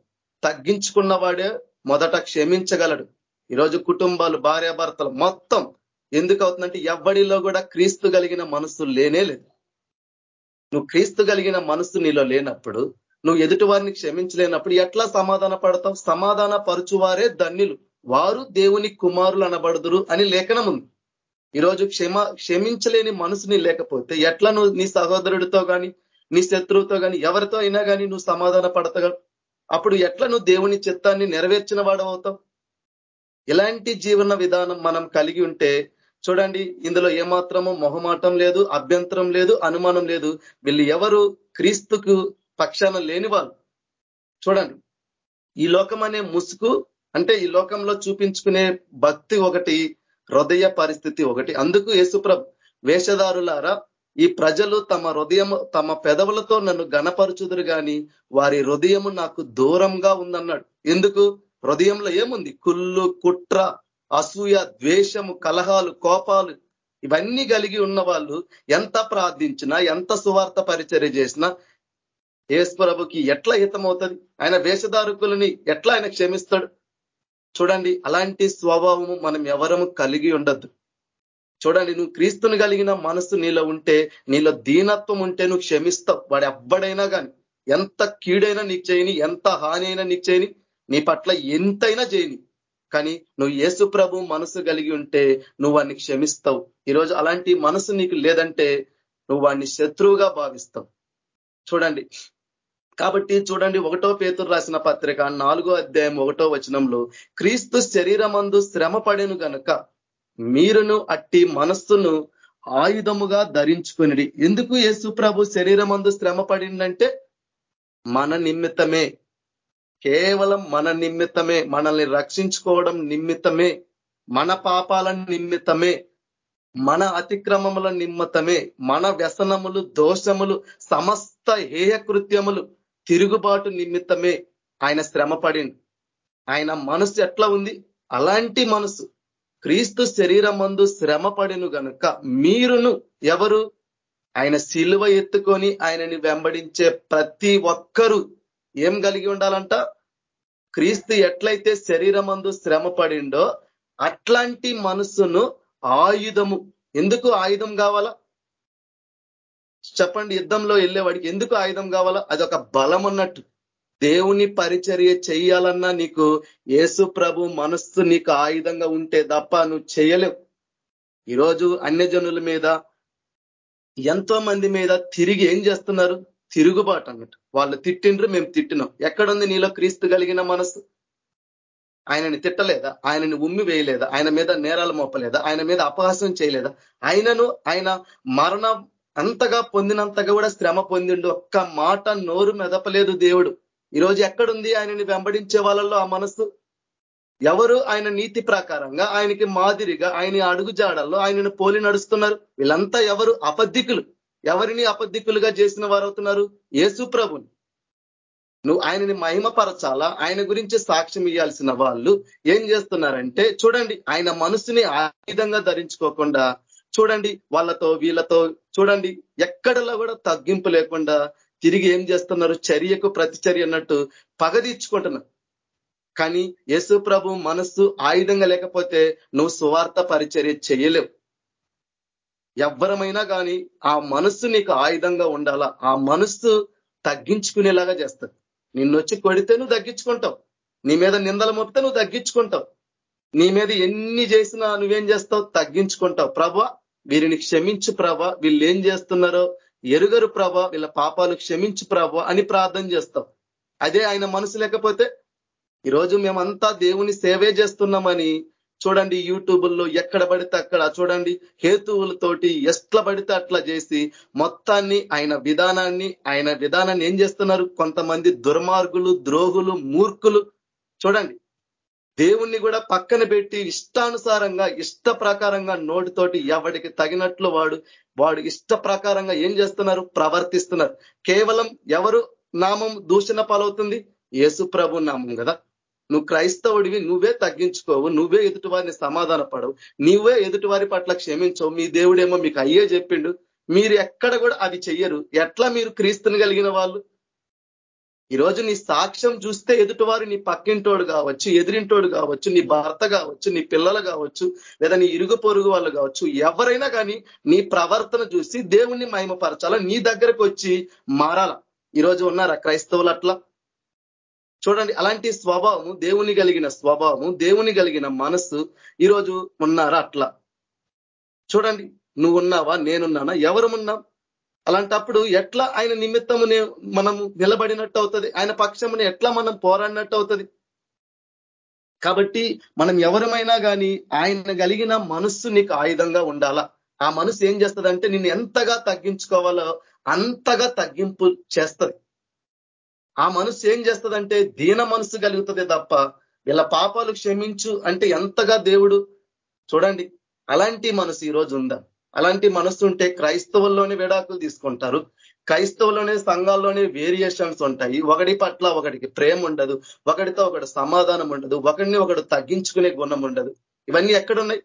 Speaker 3: తగ్గించుకున్న వాడే మొదట క్షమించగలడు. ఈరోజు కుటుంబాలు భార్యాభర్తలు మొత్తం ఎందుకు అవుతుందంటే ఎవడిలో కూడా క్రీస్తు కలిగిన మనసు లేనే లేదు. నువ్వు క్రీస్తు కలిగిన మనసు నీలో లేనప్పుడు నువ్వు ఎదుటి వారిని క్షమించలేనప్పుడు ఎట్లా సమాధాన పడతావు? సమాధాన పరుచువారే ధన్యులు. వారు దేవుని కుమారులు అనబడుదురు అని లేఖనం ఉంది. ఈరోజు క్షమ క్షమించలేని మనసుని లేకపోతే ఎట్లా నువ్వు నీ సహోదరుడితో కానీ నీ శత్రువుతో కానీ ఎవరితో అయినా కానీ నువ్వు సమాధాన పడతావు అప్పుడు ఎట్లా నువ్వు దేవుని చిత్తాన్ని నెరవేర్చిన వాడవుతావు ఇలాంటి జీవన విధానం మనం కలిగి ఉంటే చూడండి ఇందులో ఏమాత్రము మొహమాటం లేదు అభ్యంతరం లేదు అనుమానం లేదు. వీళ్ళు ఎవరు? క్రీస్తుకు పక్షాన లేని వాళ్ళు చూడండి. ఈ లోకం అనే ముసుగు అంటే ఈ లోకంలో చూపించుకునే భక్తి ఒకటి హృదయ పరిస్థితి ఒకటి. అందుకు యేసుప్రభు వేషధారులారా ఈ ప్రజలు తమ హృదయము తమ పెదవులతో నన్ను గణపరుచుదురు గాని వారి హృదయము నాకు దూరంగా ఉందన్నాడు. ఎందుకు? హృదయంలో ఏముంది? కుళ్ళు కుట్ర అసూయ ద్వేషము కలహాలు కోపాలు ఇవన్నీ కలిగి ఉన్న వాళ్ళు ఎంత ప్రార్థించినా ఎంత సువార్త పరిచర్య చేసినా ఏశ్వరభుకి ఎట్లా హితమవుతుంది? ఆయన వేషధారకులని ఎట్లా ఆయన క్షమిస్తాడు? చూడండి అలాంటి స్వభావము మనం ఎవరము కలిగి ఉండద్దు. చూడండి నువ్వు క్రీస్తుని కలిగిన మనసు నీలో ఉంటే నీలో దీనత్వం ఉంటే నువ్వు క్షమిస్తావు. వాడు ఎవ్వడైనా కానీ ఎంత కీడైనా నీకు చేయని ఎంత హాని అయినా నీకు చేయని నీ పట్ల ఎంతైనా చేయని. కానీ నువ్వు యేసు ప్రభు మనసు కలిగి ఉంటే నువ్వు వాడిని క్షమిస్తావు. ఈరోజు అలాంటి మనసు నీకు లేదంటే నువ్వు వాడిని శత్రువుగా భావిస్తావు. చూడండి కాబట్టి చూడండి ఒకటో పేతురు రాసిన పత్రిక నాలుగో అధ్యాయం ఒకటో వచనంలో క్రీస్తు శరీరమందు శ్రమ పడెను గనుక మీరును అట్టి మనస్సును ఆయుధముగా ధరించుకుని ఎందుకు యేసు ప్రభు శరీరమందు శ్రమ పడిందంటే మన నిమిత్తమే కేవలం మన నిమిత్తమే మనల్ని రక్షించుకోవడం నిమిత్తమే మన పాపాల నిమిత్తమే మన అతిక్రమముల నిమిత్తమే మన వ్యసనములు దోషములు సమస్త హేయకృత్యములు తిరుగుబాటు నిమిత్తమే ఆయన శ్రమ ఆయన మనసు ఎట్లా ఉంది? అలాంటి మనసు క్రీస్తు శరీరమందు శ్రమ పడిను గనుక మీరును ఎవరు? ఆయన శిలువ ఎత్తుకొని ఆయనని వెంబడించే ప్రతి ఒక్కరూ ఏం కలిగి ఉండాలంట? క్రీస్తు ఎట్లయితే శరీరమందు శ్రమ పడిండో అట్లాంటి మనస్సును ఆయుధము. ఎందుకు ఆయుధం కావాలా? చెప్పండి యుద్ధంలో వెళ్ళేవాడికి ఎందుకు ఆయుధం కావాలా? అదొక బలం అన్నట్టు. దేవుని పరిచర్య చేయాలన్నా నీకు యేసు ప్రభు మనస్సు నీకు ఆయుధంగా ఉంటే తప్ప నువ్వు చేయలేవు. ఈరోజు అన్యజనుల మీద ఎంతో మంది మీద తిరిగి ఏం చేస్తున్నారు? తిరుగుబాటు అన్నట్టు. వాళ్ళు తిట్టిండ్రు మేము తిట్టినాం. ఎక్కడుంది నీలో క్రీస్తు కలిగిన మనసు ఆయనని తిట్టలేదా? ఆయనని ఉమ్మి వేయలేదా? ఆయన మీద నేరాలు మోపలేదా? ఆయన మీద అపహాసం చేయలేదా? ఆయనను ఆయన మరణ అంతగా పొందినంతగా కూడా శ్రమ పొందిండు. ఒక్క మాట నోరు మెదపలేదు దేవుడు. ఈరోజు ఎక్కడుంది? ఆయనని వెంబడించే వాళ్ళల్లో ఆ మనసు ఎవరు? ఆయన నీతి ప్రకారంగా ఆయనకి మాదిరిగా ఆయన అడుగుజాడల్లో ఆయనను పోలి నడుస్తున్నారు. వీళ్ళంతా ఎవరు? అబద్ధికులు ఎవరిని అబద్ధికులుగా చేసిన వారు అవుతున్నారు యేసు ప్రభుని. నువ్వు ఆయనని మహిమపరచాలా? ఆయన గురించి సాక్ష్యం ఇవ్వాల్సిన వాళ్ళు ఏం చేస్తున్నారంటే చూడండి ఆయన మనసుని విధంగా ధరించుకోకుండా చూడండి వాళ్ళతో వీళ్ళతో చూడండి ఎక్కడలా కూడా తగ్గింపు లేకుండా తిరిగి ఏం చేస్తున్నారు? చర్యకు ప్రతిచర్య అన్నట్టు పగదీర్చుకుంటున్నారు కానీ యేసు ప్రభు మనస్సు ఆయుధంగా లేకపోతే నువ్వు సువార్త పరిచర్య చేయలేవు. ఎవ్వరమైనా కానీ ఆ మనస్సు నీకు ఆయుధంగా ఉండాలా? ఆ మనస్సు తగ్గించుకునేలాగా చేస్తుంది నిన్నొచ్చి కొడితే నువ్వు తగ్గించుకుంటావు. నీ మీద నిందలు మోపితే నువ్వు తగ్గించుకుంటావు. నీ మీద ఎన్ని చేసినా నువ్వేం చేస్తావు? తగ్గించుకుంటావు. ప్రభు వీరిని క్షమించు ప్రభ. వీళ్ళు ఏం చేస్తున్నారో? ఎరుగరు ప్రభ. వీళ్ళ పాపాలు క్షమించు ప్రభ అని ప్రార్థన చేస్తాం. అదే ఆయన మనసు లేకపోతే ఈరోజు మేమంతా దేవుని సేవే చేస్తున్నామని చూడండి యూట్యూబుల్లో ఎక్కడ పడితే అక్కడ చూడండి హేతువులతోటి ఎట్లా పడితే అట్లా చేసి మొత్తాన్ని ఆయన విధానాన్ని ఆయన విధానాన్ని ఏం చేస్తున్నారు? కొంతమంది దుర్మార్గులు ద్రోహులు మూర్ఖులు. చూడండి దేవుణ్ణి కూడా పక్కన పెట్టి ఇష్టానుసారంగా ఇష్ట ప్రకారంగా నోటితోటి ఎవడికి తగినట్లు వాడు వాడు ఇష్ట ప్రకారంగా ఏం చేస్తున్నారు? ప్రవర్తిస్తున్నారు. కేవలం ఎవరు నామం దూషణ పాలవుతుంది? యేసు ప్రభు నామం కదా. నువ్వు క్రైస్తవుడివి నువ్వే తగ్గించుకోవు నువ్వే ఎదుటి వారిని సమాధాన పడవు నువ్వే ఎదుటి వారి పట్ల క్షమించవు మీ దేవుడేమో మీకు అయ్యే చెప్పిండు. మీరు ఎక్కడ కూడా అది చెయ్యరు. ఎట్లా మీరు క్రీస్తుని కలిగిన వాళ్ళు? ఈరోజు నీ సాక్ష్యం చూస్తే ఎదుటివారు నీ పక్కింటోడు కావచ్చు ఎదిరింటోడు కావచ్చు నీ భర్త కావచ్చు నీ పిల్లలు కావచ్చు లేదా నీ ఇరుగు పొరుగు వాళ్ళు కావచ్చు ఎవరైనా కానీ నీ ప్రవర్తన చూసి దేవుణ్ణి మహిమపరచాలా నీ దగ్గరకు వచ్చి మారాల? ఈరోజు ఉన్నారా క్రైస్తవులు అట్లా? చూడండి అలాంటి స్వభావము దేవుని కలిగిన స్వభావము దేవుని కలిగిన మనస్సు ఈరోజు ఉన్నారా అట్లా? చూడండి నువ్వు ఉన్నావా నేనున్నానా ఎవరు ఉన్నాం అలాంటప్పుడు ఎట్లా ఆయన నిమిత్తమునే మనం నిలబడినట్టు అవుతుంది? ఆయన పక్షముని ఎట్లా మనం పోరాడినట్టు అవుతుంది? కాబట్టి మనం ఎవరమైనా కానీ ఆయన కలిగిన మనస్సు నీకు ఆయుధంగా ఉండాలా? ఆ మనసు ఏం చేస్తుందంటే నిన్ను ఎంతగా తగ్గించుకోవాలో అంతగా తగ్గింపు చేస్తుంది. ఆ మనసు ఏం చేస్తుందంటే దీన మనసు కలుగుతుంది తప్ప ఇలా పాపాలు క్షమించు అంటే ఎంతగా దేవుడు చూడండి అలాంటి మనసు ఈ రోజు ఉందా? అలాంటి మనసు ఉంటే క్రైస్తవుల్లోనే విడాకులు తీసుకుంటారు. క్రైస్తవులోనే సంఘాల్లోనే వేరియేషన్స్ ఉంటాయి. ఒకటి పట్ల ఒకటికి ప్రేమ ఉండదు. ఒకటితో ఒకటి సమాధానం ఉండదు. ఒకడిని ఒకడు తగ్గించుకునే గుణం ఉండదు. ఇవన్నీ ఎక్కడున్నాయి?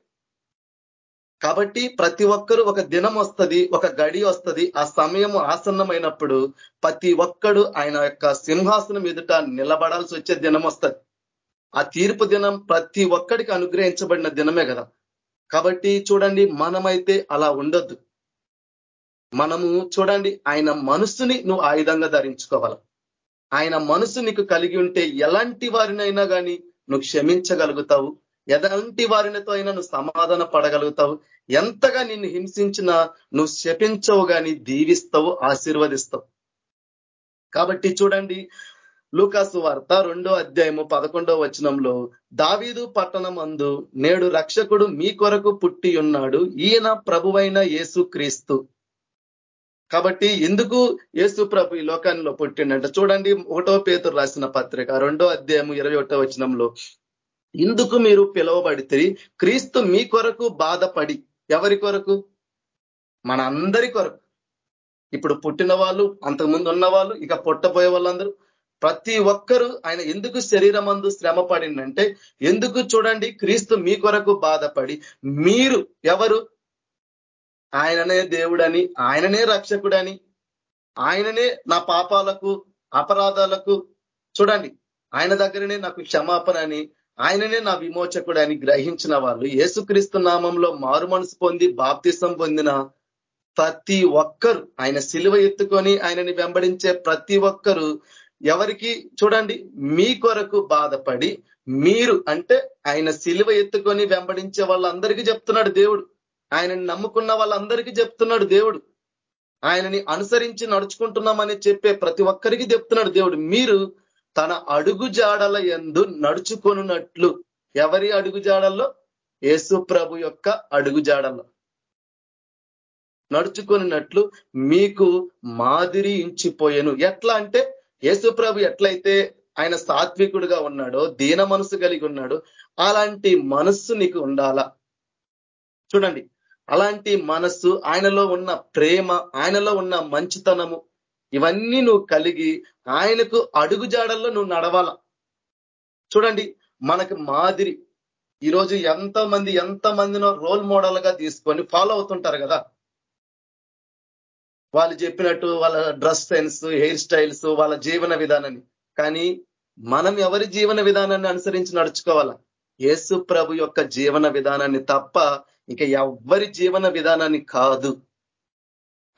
Speaker 3: కాబట్టి ప్రతి ఒక్కరు ఒక దినం వస్తుంది ఒక గడి వస్తుంది. ఆ సమయం ఆసన్నమైనప్పుడు ప్రతి ఒక్కడు ఆయన యొక్క సింహాసనం ఎదుట నిలబడాల్సి వచ్చే దినం వస్తుంది. ఆ తీర్పు దినం ప్రతి ఒక్కడికి అనుగ్రహించబడిన దినమే కదా. కాబట్టి చూడండి మనమైతే అలా ఉండొద్దు. మనము చూడండి ఆయన మనసుని నువ్వు ఆయుధంగా ధరించుకోవాలి. ఆయన మనసు నీకు కలిగి ఉంటే ఎలాంటి వారినైనా కానీ నువ్వు క్షమించగలుగుతావు. ఎలాంటి వారినితో అయినా నువ్వు సమాధాన పడగలుగుతావు. ఎంతగా నిన్ను హింసించినా నువ్వు శపించవు కానీ దీవిస్తావు ఆశీర్వదిస్తావు. కాబట్టి చూడండి లూకాసు వార్త రెండో అధ్యాయము పదకొండో వచనంలో దావీదు పట్టణం అందు నేడు రక్షకుడు మీ కొరకు పుట్టి ఉన్నాడు. ఈయన ప్రభువైన యేసు క్రీస్తు. కాబట్టి ఎందుకు యేసు ప్రభు ఈ లోకాల్లో పుట్టిండంటే? చూడండి ఒకటో పేతురు రాసిన పత్రిక రెండో అధ్యాయము ఇరవై ఒకటో వచనంలో ఇందుకు మీరు పిలువబడితే క్రీస్తు మీ కొరకు బాధపడి ఎవరి కొరకు? మన అందరి కొరకు. ఇప్పుడు పుట్టిన వాళ్ళు అంతకుముందు ఉన్న వాళ్ళు ఇక పుట్టబోయే వాళ్ళందరూ ప్రతి ఒక్కరూ ఆయన ఎందుకు శరీరమందు శ్రమ పడిందంటే ఎందుకు చూడండి క్రీస్తు మీ కొరకు బాధపడి మీరు ఎవరు? ఆయననే దేవుడని ఆయననే రక్షకుడని ఆయననే నా పాపాలకు అపరాధాలకు చూడండి ఆయన దగ్గరనే నాకు క్షమాపణ అని ఆయననే నా విమోచకుడు అని గ్రహించిన వాళ్ళు యేసుక్రీస్తు నామంలో మారు మనసు పొంది బాప్తిసం పొందిన ప్రతి ఒక్కరు ఆయన సిలువ ఎత్తుకొని ఆయనని వెంబడించే ప్రతి ఒక్కరు ఎవరికి? చూడండి మీ కొరకు బాధపడి మీరు అంటే ఆయన సిలువ ఎత్తుకొని వెంబడించే వాళ్ళందరికీ చెప్తున్నాడు దేవుడు. ఆయనని నమ్ముకున్న వాళ్ళందరికీ చెప్తున్నాడు దేవుడు. ఆయనని అనుసరించి నడుచుకుంటున్నామని చెప్పే ప్రతి ఒక్కరికి చెప్తున్నాడు దేవుడు. మీరు తన అడుగు జాడల ఎందు నడుచుకొనున్నట్లు. ఎవరి అడుగు జాడల్లో? యేసు ప్రభు యొక్క అడుగు జాడల్లో. నడుచుకున్నట్లు మీకు మాదిరి ఇంచిపోయాను. ఎట్లా అంటే యేసు ప్రభు ఎట్లయితే ఆయన సాత్వికుడుగా ఉన్నాడో దీన మనసు కలిగి ఉన్నాడో అలాంటి మనస్సు నీకు ఉండాలా? చూడండి అలాంటి మనస్సు ఆయనలో ఉన్న ప్రేమ ఆయనలో ఉన్న మంచితనము ఇవన్నీ నువ్వు కలిగి ఆయనకు అడుగు జాడల్లో నువ్వు నడవాల? చూడండి మనకు మాదిరి ఈరోజు ఎంతమంది ఎంత మందినో రోల్ మోడల్గా తీసుకొని ఫాలో అవుతుంటారు కదా? వాళ్ళు చెప్పినట్టు వాళ్ళ డ్రెస్ సెన్స్ హెయిర్ స్టైల్స్ వాళ్ళ జీవన విధానాన్ని. కానీ మనం ఎవరి జీవన విధానాన్ని అనుసరించి నడుచుకోవాలా? యేసు ప్రభు యొక్క జీవన విధానాన్ని తప్ప ఇంకా ఎవ్వరి జీవన విధానాన్ని కాదు.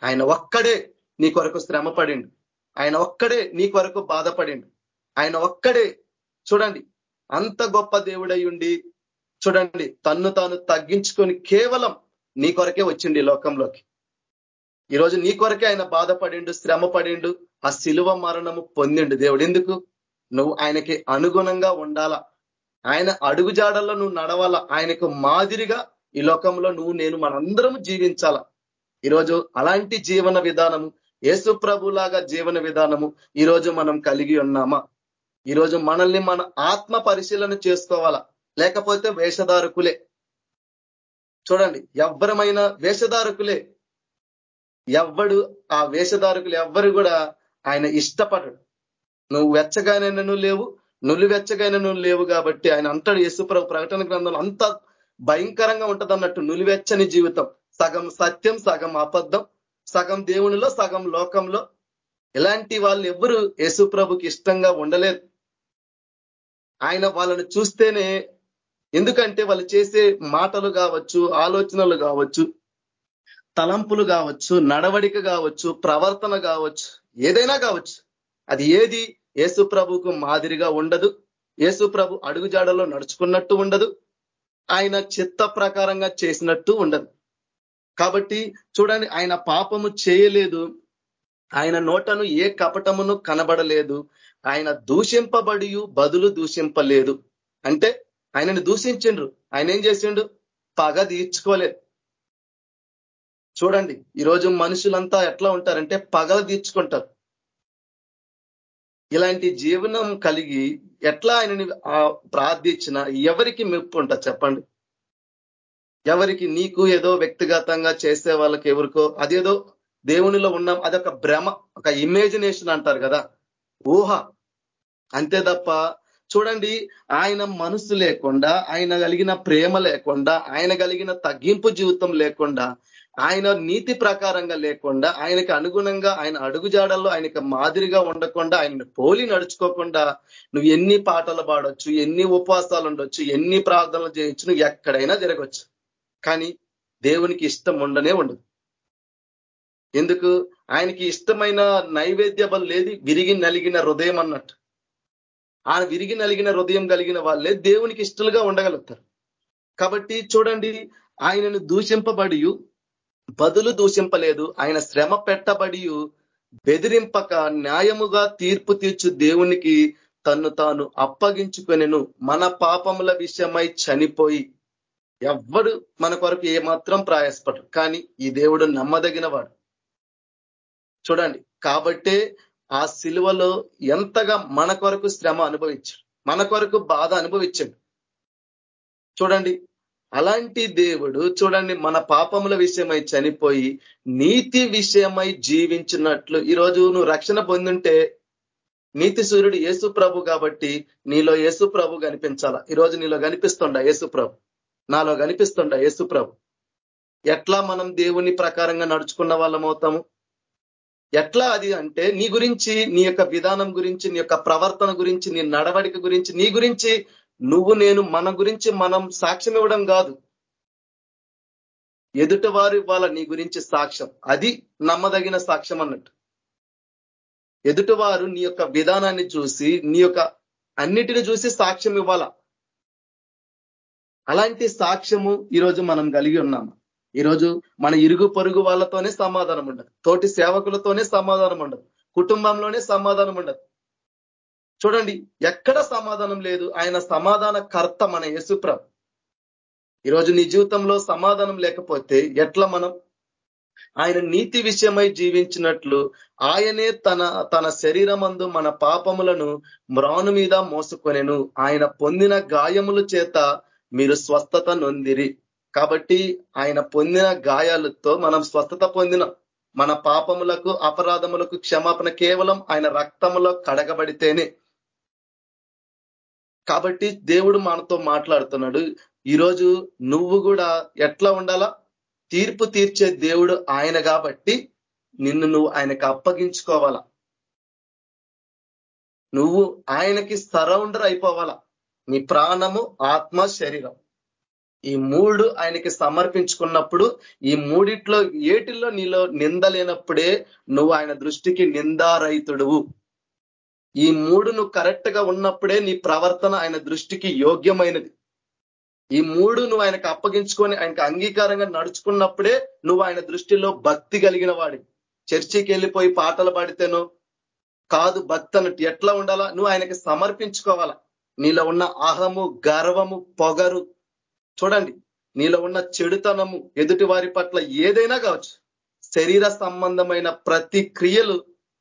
Speaker 3: ఆయన ఒక్కడే నీ కొరకు శ్రమ పడిండు. ఆయన ఒక్కడే నీ కొరకు బాధపడిండు ఆయన ఒక్కడే చూడండి అంత గొప్ప దేవుడై ఉండి చూడండి తన్ను తాను తగ్గించుకొని కేవలం నీ కొరకే వచ్చిండి లోకంలోకి. ఈరోజు నీ కొరకే ఆయన బాధపడిండు శ్రమ పడిండు ఆ శిలువ మరణము పొందిండు దేవుడు. ఎందుకు? నువ్వు ఆయనకి అనుగుణంగా ఉండాలా? ఆయన అడుగుజాడల్లో నువ్వు నడవాలా? ఆయనకు మాదిరిగా ఈ లోకంలో నువ్వు నేను మనందరము జీవించాల? ఈరోజు అలాంటి జీవన విధానము యేసు ప్రభులాగా జీవన విధానము ఈరోజు మనం కలిగి ఉన్నామా? ఈరోజు మనల్ని మన ఆత్మ పరిశీలన చేసుకోవాలా? లేకపోతే వేషధారకులే? చూడండి ఎవ్వరమైన వేషధారకులే. ఎవ్వడు ఆ వేషధారకులు ఎవ్వరు కూడా ఆయన ఇష్టపడడు నువ్వు వెచ్చగానైనా లేవు నువ్వు వెచ్చగానైనా లేవు కాబట్టి ఆయన అంటాడు యేసుప్రభు ప్రకటన గ్రంథంలో అంత భయంకరంగా ఉంటది అన్నట్టు నులివెచ్చని జీవితం. సగం సత్యం సగం అబద్ధం సగం దేవునిలో సగం లోకంలో. ఇలాంటి వాళ్ళు ఎవ్వరు యేసుప్రభుకి ఇష్టంగా ఉండలేదు. ఆయన వాళ్ళని చూస్తేనే ఎందుకంటే వాళ్ళు చేసే మాటలు కావచ్చు ఆలోచనలు కావచ్చు తలంపులు కావచ్చు నడవడిక కావచ్చు ప్రవర్తన కావచ్చు ఏదైనా కావచ్చు. అది ఏది? యేసు ప్రభుకు మాదిరిగా ఉండదు. యేసు ప్రభు అడుగుజాడలో నడుచుకున్నట్టు ఉండదు. ఆయన చిత్త ప్రకారంగా చేసినట్టు ఉండదు. కాబట్టి చూడండి ఆయన పాపము చేయలేదు. ఆయన నోటను ఏ కపటమును కనబడలేదు. ఆయన దూషింపబడి బదులు దూషింపలేదు. అంటే ఆయనను దూషించిండ్రు. ఆయన ఏం చేసిండు? పగ తీర్చుకోలేదు. చూడండి ఈరోజు మనుషులంతా ఎట్లా ఉంటారంటే పగల తీర్చుకుంటారు. ఇలాంటి జీవనం కలిగి ఎట్లా ఆయనని ప్రార్థించిన ఎవరికి మెప్పు ఉంటుంది చెప్పండి. ఎవరికి నీకు ఏదో వ్యక్తిగతంగా చేసే వాళ్ళకి ఎవరికో అదేదో దేవునిలో ఉన్నాం అదొక భ్రమ ఒక ఇమేజినేషన్ అంటారు కదా ఊహ. అంతే తప్ప చూడండి ఆయన మనసు లేకుండా ఆయన కలిగిన ప్రేమ లేకుండా ఆయన కలిగిన తగ్గింపు జీవితం లేకుండా ఆయన నీతి ప్రకారంగా లేకుండా ఆయనకి అనుగుణంగా ఆయన అడుగుజాడల్లో ఆయనకి మాదిరిగా ఉండకుండా ఆయన పోలి నడుచుకోకుండా నువ్వు ఎన్ని పాటలు పాడొచ్చు ఎన్ని ఉపవాసాలు ఉండొచ్చు ఎన్ని ప్రార్థనలు చేయొచ్చు నువ్వు ఎక్కడైనా జరగవచ్చు కానీ దేవునికి ఇష్టం ఉండనే ఉండదు. ఎందుకు? ఆయనకి ఇష్టమైన నైవేద్య బలు లేదు విరిగి నలిగిన హృదయం అన్నట్టు. ఆ విరిగి నలిగిన హృదయం కలిగిన వాళ్ళే దేవునికి ఇష్టలుగా ఉండగలుగుతారు. కాబట్టి చూడండి ఆయనను దూషింపబడి బదులు దూషింపలేదు. ఆయన శ్రమ పెట్టబడి బెదిరింపక న్యాయముగా తీర్పు తీర్చు దేవునికి తన్ను తాను అప్పగించుకొనెను. మన పాపముల విషయమై చనిపోయి ఎవ్వడు మన కొరకు ఏమాత్రం ప్రయాసపడరు. కానీ ఈ దేవుడు నమ్మదగిన వాడు చూడండి కాబట్టే ఆ సిలువలో ఎంతగా మన కొరకు శ్రమ అనుభవించాడు. మన కొరకు బాధ అనుభవించాడు. చూడండి అలాంటి దేవుడు చూడండి మన పాపముల విషయమై చనిపోయి నీతి విషయమై జీవించినట్లు ఈరోజు నువ్వు రక్షణ పొందుంటే నీతి సూర్యుడు యేసు ప్రభు కాబట్టి నీలో యేసు ప్రభు కనిపించాల? ఈరోజు నీలో కనిపిస్తుండ యేసు ప్రభు? నాలో కనిపిస్తుండ యేసు ప్రభు? ఎట్లా మనం దేవుని ప్రకారంగా నడుచుకున్న వాళ్ళం అవుతాము? ఎట్లా అది అంటే నీ గురించి నీ యొక్క విధానం గురించి నీ యొక్క ప్రవర్తన గురించి నీ నడవడిక గురించి నీ గురించి నువ్వు నేను మన గురించి మనం సాక్ష్యం ఇవ్వడం కాదు. ఎదుటివారు ఇవ్వాల నీ గురించి సాక్ష్యం. అది నమ్మదగిన సాక్ష్యం అన్నట్టు. ఎదుటివారు నీ యొక్క విధానాన్ని చూసి నీ యొక్క అన్నిటిని చూసి సాక్ష్యం ఇవ్వాల. అలాంటి సాక్ష్యము ఈరోజు మనం కలిగి ఉన్నాము ఈరోజు మన ఇరుగు పొరుగు వాళ్ళతోనే సమాధానం ఉండదు. తోటి సేవకులతోనే సమాధానం ఉండదు. కుటుంబంలోనే సమాధానం ఉండదు. చూడండి ఎక్కడ సమాధానం లేదు. ఆయన సమాధాన కర్త మన యేసుప్ర ఈరోజు నీ జీవితంలో సమాధానం లేకపోతే ఎట్లా మనం? ఆయన నీతి విషయమై జీవించినట్లు ఆయనే తన తన శరీరమందు మన పాపములను మ్రాను మీద మోసుకొనెను. ఆయన పొందిన గాయముల చేత మీరు స్వస్థత నొందిరి. కాబట్టి ఆయన పొందిన గాయాలతో మనం స్వస్థత పొందిన. మన పాపములకు అపరాధములకు క్షమాపణ కేవలం ఆయన రక్తములో కడగబడితేనే. కాబట్టి దేవుడు మనతో మాట్లాడుతున్నాడు. ఈరోజు నువ్వు కూడా ఎట్లా ఉండాలా? తీర్పు తీర్చే దేవుడు ఆయన కాబట్టి నిన్ను నువ్వు ఆయనకు అప్పగించుకోవాలా? నువ్వు ఆయనకి సరౌండర్ అయిపోవాలా? నీ ప్రాణము ఆత్మ శరీరం. ఈ మూడు ఆయనకి సమర్పించుకున్నప్పుడు ఈ మూడిట్లో ఏటిల్లో నీలో నింద లేనప్పుడే నువ్వు ఆయన దృష్టికి నిందారహితుడువు. ఈ మూడు నువ్వు కరెక్ట్గా ఉన్నప్పుడే నీ ప్రవర్తన ఆయన దృష్టికి యోగ్యమైనది. ఈ మూడు నువ్వు ఆయనకు అప్పగించుకొని ఆయనకు అంగీకారంగా నడుచుకున్నప్పుడే నువ్వు ఆయన దృష్టిలో భక్తి కలిగిన వాడి చర్చికి వెళ్ళిపోయి పాటలు పాడితేనో కాదు భక్తి అన్నట్టు ఎట్లా ఉండాలా? నువ్వు ఆయనకి సమర్పించుకోవాలా? నీలో ఉన్న అహము గర్వము పొగరు. చూడండి నీలో ఉన్న చెడుతనము ఎదుటి వారి పట్ల ఏదైనా కావచ్చు. శరీర సంబంధమైన ప్రతి క్రియలు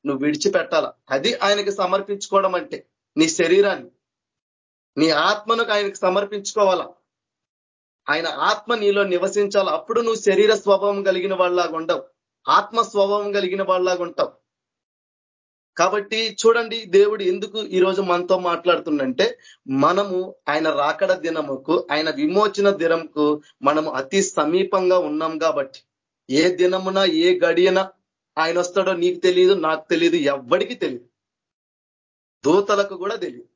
Speaker 3: నువ్వు విడిచిపెట్టాల? అది ఆయనకి సమర్పించుకోవడం అంటే. నీ శరీరాన్ని. నీ ఆత్మను ఆయనకి సమర్పించుకోవాలా? ఆయన ఆత్మ నీలో నివసించాల? అప్పుడు నువ్వు శరీర స్వభావం కలిగిన వాళ్ళలాగా ఉండవు. ఆత్మ స్వభావం కలిగిన వాళ్ళలాగా ఉంటావు. కాబట్టి చూడండి దేవుడు ఎందుకు ఈరోజు మనతో మాట్లాడుతుండంటే మనము ఆయన రాకడ దినముకు ఆయన విమోచన దినంకు మనము అతి సమీపంగా ఉన్నాం కాబట్టి. ఏ దినమున ఏ గడియన ఆయన వస్తాడో నీకు తెలియదు నాకు తెలియదు ఎవ్వడికి తెలియదు దూతలకు కూడా తెలియదు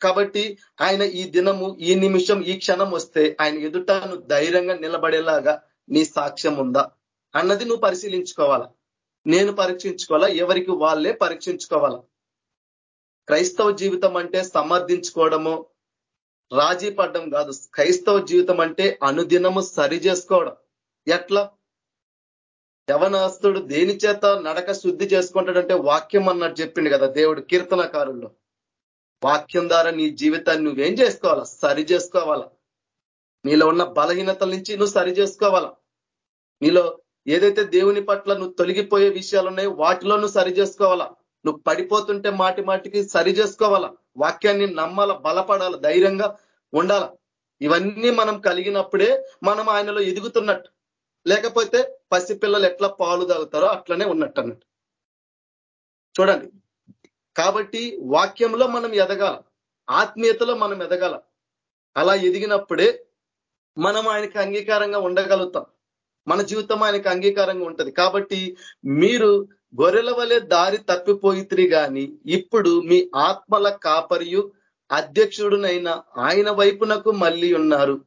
Speaker 3: కాబట్టి ఆయన ఈ దినము ఈ నిమిషం ఈ క్షణం వస్తే ఆయన ఎదుట నువ్వు ధైర్యంగా నిలబడేలాగా నీ సాక్ష్యం ఉందా? అన్నది నువ్వు పరిశీలించుకోవాలా? నేను పరీక్షించుకోవాలా? ఎవరికి వాళ్ళే పరీక్షించుకోవాలా? క్రైస్తవ జీవితం అంటే సమర్థించుకోవడము రాజీ పడ్డం కాదు. క్రైస్తవ జీవితం అంటే అనుదినము సరి చేసుకోవడం. ఎట్లా? యవనాస్తుడు దేని చేత నడక శుద్ధి చేసుకుంటాడంటే వాక్యం అన్నట్టు చెప్పిండు కదా దేవుడు కీర్తనకారుల్లో. వాక్యం ద్వారా నీ జీవితాన్ని నువ్వేం చేసుకోవాలా? సరి చేసుకోవాలా? నీలో ఉన్న బలహీనతల నుంచి నువ్వు సరి చేసుకోవాలా? నీలో ఏదైతే దేవుని పట్ల నువ్వు తొలగిపోయే విషయాలు ఉన్నాయో వాటిలో నువ్వు సరి చేసుకోవాలా? నువ్వు పడిపోతుంటే మాటి మాటికి సరి చేసుకోవాలా? వాక్యాన్ని నమ్మాల? బలపడాల? ధైర్యంగా ఉండాల? ఇవన్నీ మనం కలిగినప్పుడే మనం ఆయనలో ఎదుగుతున్నట్టు. లేకపోతే పసిపిల్లలు ఎట్లా పాలు తాగుతారో అట్లనే ఉన్నట్టు అన్నట్టు చూడండి. కాబట్టి వాక్యంలో మనం ఎదగాల. ఆత్మీయతలో మనం ఎదగాల. అలా ఎదిగినప్పుడే మనం ఆయనకి అంగీకారంగా ఉండగలుగుతాం. మన జీవితం ఆయనకి అంగీకారంగా ఉంటది. కాబట్టి మీరు గొర్రెల వలె దారి తప్పిపోయిత్రి గాని ఇప్పుడు మీ ఆత్మల కాపరియు అధ్యక్షుడునైన ఆయన వైపునకు మళ్ళీ ఉన్నారు.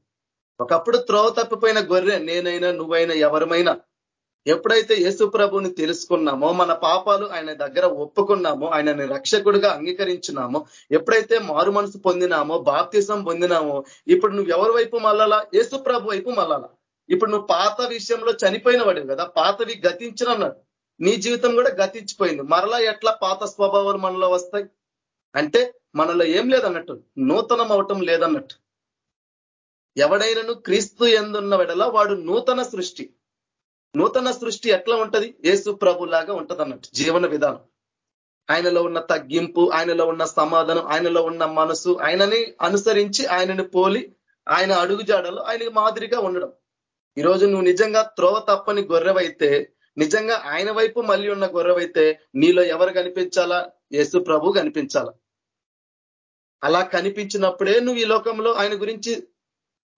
Speaker 3: ఒకప్పుడు త్రోవ తప్పిపోయిన గొర్రె నేనైనా నువ్వైనా ఎవరమైనా ఎప్పుడైతే యేసు ప్రభుని తెలుసుకున్నామో మన పాపాలు ఆయన దగ్గర ఒప్పుకున్నామో ఆయనని రక్షకుడిగా అంగీకరించినామో ఎప్పుడైతే మారు మనసు పొందినామో బాప్తిసం పొందినామో ఇప్పుడు నువ్వు ఎవరి వైపు మళ్ళాలా? యేసు ప్రభు వైపు మళ్ళాలా? ఇప్పుడు నువ్వు పాత విషయంలో చనిపోయిన వాడివి కదా పాతవి గతించినన్నాడు. నీ జీవితం కూడా గతించిపోయింది. మరలా ఎట్లా పాత స్వభావాలు మనలో వస్తాయి? అంటే మనలో ఏం లేదన్నట్టు నూతనం అవటం లేదన్నట్టు. ఎవడైనను క్రీస్తు ఎందున్న వెడల వాడు నూతన సృష్టి. నూతన సృష్టి ఎట్లా ఉంటది? ఏసు ప్రభులాగా ఉంటది అన్నట్టు జీవన విధానం. ఆయనలో ఉన్న తగ్గింపు ఆయనలో ఉన్న సమాధానం ఆయనలో ఉన్న మనసు ఆయనని అనుసరించి ఆయనని పోలి ఆయన అడుగుజాడలో ఆయనకి మాదిరిగా ఉండడం. ఈరోజు నువ్వు నిజంగా త్రోవ తప్పని గొర్రెవైతే నిజంగా ఆయన వైపు మళ్ళీ ఉన్న గొర్రెవైతే నీలో ఎవరు కనిపించాలా? యేసు ప్రభు కనిపించాలా? అలా కనిపించినప్పుడే నువ్వు ఈ లోకంలో ఆయన గురించి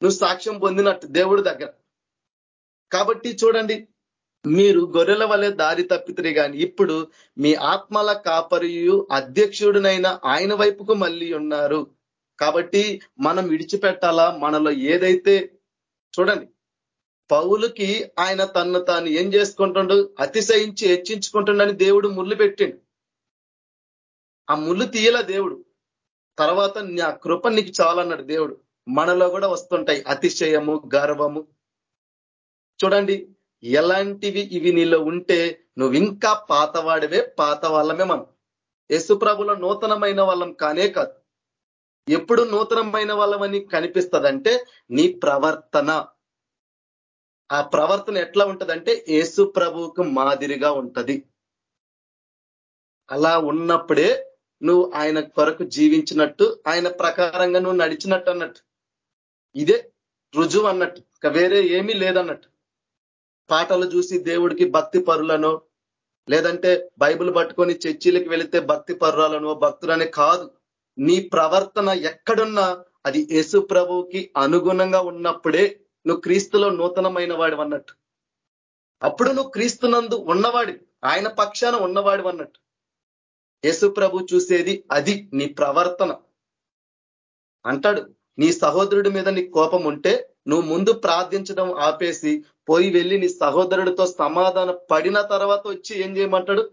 Speaker 3: నువ్వు సాక్ష్యం పొందినట్టు దేవుడి దగ్గర. కాబట్టి చూడండి మీరు గొర్రెల వలె దారి తప్పితే కానీ ఇప్పుడు మీ ఆత్మల కాపరియు అధ్యక్షుడినైన ఆయన వైపుకు మళ్ళీ ఉన్నారు. కాబట్టి మనం విడిచిపెట్టాలా? మనలో ఏదైతే చూడండి పౌలుకి ఆయన తన్ను తాను ఏం చేసుకుంటుండు? అతిశయించి హెచ్చించుకుంటుండని దేవుడు ముళ్ళు పెట్టిండు. ఆ ముళ్ళు తీయల దేవుడు. తర్వాత నా కృప నీకు చాలన్నాడు దేవుడు. మనలో కూడా వస్తుంటాయి అతిశయము గర్వము. చూడండి ఎలాంటివి ఇవి నీలో ఉంటే నువ్వు ఇంకా పాతవాడివే పాత వాళ్ళమే మనం. యశుప్రభులో నూతనమైన వాళ్ళం కానే కాదు. ఎప్పుడు నూతనమైన వాళ్ళమని కనిపిస్తుందంటే నీ ప్రవర్తన. ఆ ప్రవర్తన ఎట్లా ఉంటుందంటే యేసు ప్రభువుకు మాదిరిగా ఉంటది. అలా ఉన్నప్పుడే నువ్వు ఆయన కొరకు జీవించినట్టు ఆయన ప్రకారంగా నువ్వు నడిచినట్టు అన్నట్టు. ఇదే రుజువు అన్నట్టు. ఇంకా వేరే ఏమీ లేదన్నట్టు. పాటలు చూసి దేవుడికి భక్తి పరులను లేదంటే బైబిల్ పట్టుకొని చర్చిలకు వెళితే భక్తి పరురాలను భక్తులనే కాదు. నీ ప్రవర్తన ఎక్కడున్నా అది యేసు ప్రభువుకి అనుగుణంగా ఉన్నప్పుడే నువ్వు క్రీస్తులో నూతనమైన వాడు అన్నట్టు. అప్పుడు నువ్వు క్రీస్తునందు ఉన్నవాడి ఆయన పక్షాన ఉన్నవాడు అన్నట్టు. యేసు ప్రభు చూసేది అది నీ ప్రవర్తన. అంటాడు నీ సహోదరుడి మీద నీ కోపం ఉంటే నువ్వు ముందు ప్రార్థించడం ఆపేసి పోయి వెళ్ళి నీ సహోదరుడితో సమాధాన పడిన తర్వాత వచ్చి ఏం చేయమంటాడు?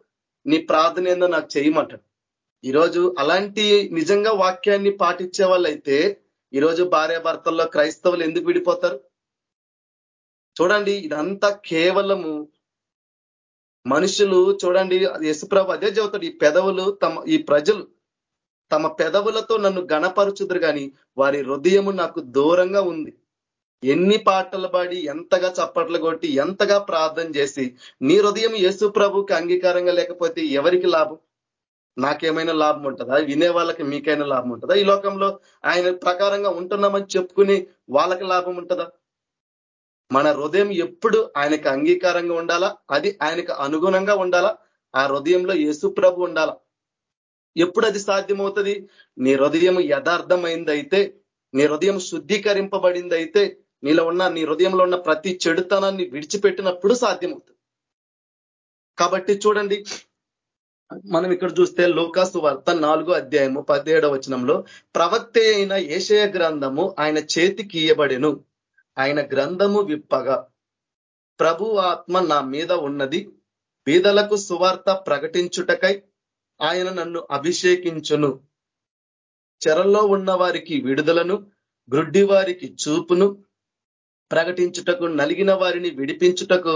Speaker 3: నీ ప్రార్థన ఏందో నాకు చేయమంటాడు. ఈరోజు అలాంటి నిజంగా వాక్యాన్ని పాటించే వాళ్ళైతే ఈరోజు భార్య భర్తల్లో క్రైస్తవులు ఎందుకు విడిపోతారు? చూడండి ఇదంతా కేవలము మనుషులు చూడండి యశుప్రభు అదే చెబుతాడు ఈ పెదవులు తమ ఈ ప్రజలు తమ పెదవులతో నన్ను గణపరుచుదురు కానీ వారి హృదయము నాకు దూరంగా ఉంది. ఎన్ని పాటలు పాడి ఎంతగా చప్పట్లు కొట్టి ఎంతగా ప్రార్థన చేసి నీ హృదయం యేసు ప్రభుకి అంగీకారంగా లేకపోతే ఎవరికి లాభం? నాకేమైనా లాభం ఉంటుందా? వినే వాళ్ళకి మీకైనా లాభం ఉంటుందా? ఈ లోకంలో ఆయన ప్రకారంగా ఉంటున్నామని చెప్పుకుని వాళ్ళకి లాభం ఉంటుందా? మన హృదయం ఎప్పుడు ఆయనకు అంగీకారంగా ఉండాలా? అది ఆయనకు అనుగుణంగా ఉండాలా? ఆ హృదయంలో యేసు ప్రభు ఉండాలా? ఎప్పుడు అది సాధ్యమవుతుంది? నీ హృదయం యథార్థమైందైతే నీ హృదయం శుద్ధీకరింపబడిందైతే నీలో ఉన్న నీ హృదయంలో ఉన్న ప్రతి చెడుతనాన్ని విడిచిపెట్టినప్పుడు సాధ్యమవుతుంది. కాబట్టి చూడండి మనం ఇక్కడ చూస్తే లోకాసు వార్త నాలుగో అధ్యాయము పదిహేడవ వచనంలో ప్రవక్త అయిన ఏషయ గ్రంథము ఆయన చేతికి ఇయ్యబడెను. ఆయన గ్రంథము విప్పగా. ప్రభు ఆత్మ నా మీద ఉన్నది. బీదలకు సువార్త ప్రకటించుటకై ఆయన నన్ను అభిషేకించును. చెరల్లో ఉన్న వారికి విడుదలను గ్రుడ్డి వారికి చూపును ప్రకటించుటకు నలిగిన వారిని విడిపించుటకు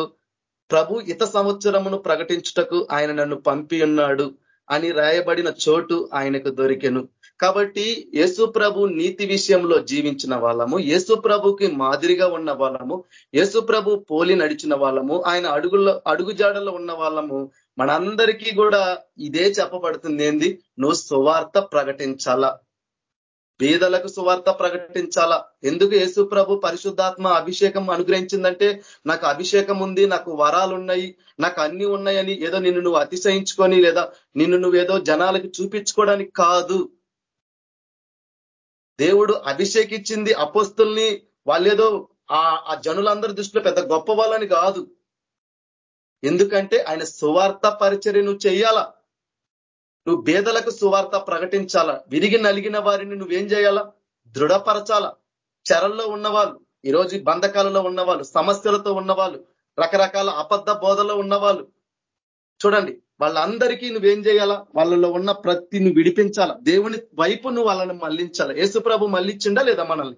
Speaker 3: ప్రభు ఇత సంవత్సరమును ప్రకటించుటకు ఆయన నన్ను పంపి ఉన్నాడు అని రాయబడిన చోటు ఆయనకు దొరికెను. కాబట్టి యేసు ప్రభు నీతి విషయంలో జీవించిన వాళ్ళము యేసు ప్రభుకి మాదిరిగా ఉన్న వాళ్ళము యేసు ప్రభు పోలి నడిచిన వాళ్ళము ఆయన అడుగుల్లో అడుగుజాడలో ఉన్న వాళ్ళము మనందరికీ కూడా ఇదే చెప్పబడుతుంది ఏంది? నువ్వు సువార్త ప్రకటించాలా? పేదలకు సువార్త ప్రకటించాలా? ఎందుకు యేసు ప్రభు పరిశుద్ధాత్మ అభిషేకం అనుగ్రహించిందంటే నాకు అభిషేకం ఉంది నాకు వరాలు ఉన్నాయి నాకు అన్ని ఉన్నాయని ఏదో నిన్ను నువ్వు అతిశయించుకొని లేదా నిన్ను నువ్వేదో జనాలకి చూపించుకోవడానికి కాదు. దేవుడు అభిషేకించింది అపోస్తుల్ని వాళ్ళేదో ఆ జనులందరి దృష్టిలో పెద్ద గొప్ప వాళ్ళని కాదు. ఎందుకంటే ఆయన సువార్త పరిచర్య నువ్వు చెయ్యాలా? నువ్వు బేదలకు సువార్త ప్రకటించాలా? విరిగి నలిగిన వారిని నువ్వేం చేయాలా? దృఢపరచాలా? చెరల్లో ఉన్నవాళ్ళు ఈరోజు బంధకాలలో ఉన్నవాళ్ళు సమస్యలతో ఉన్నవాళ్ళు రకరకాల అబద్ధ బోధలో ఉన్నవాళ్ళు చూడండి వాళ్ళందరికీ నువ్వేం చేయాలా? వాళ్ళలో ఉన్న ప్రతిని విడిపించాలా? దేవుని వైపు నువ్వు వాళ్ళని మళ్ళించాలా? యేసుప్రభు మళ్ళించిండా లేదా మనల్ని?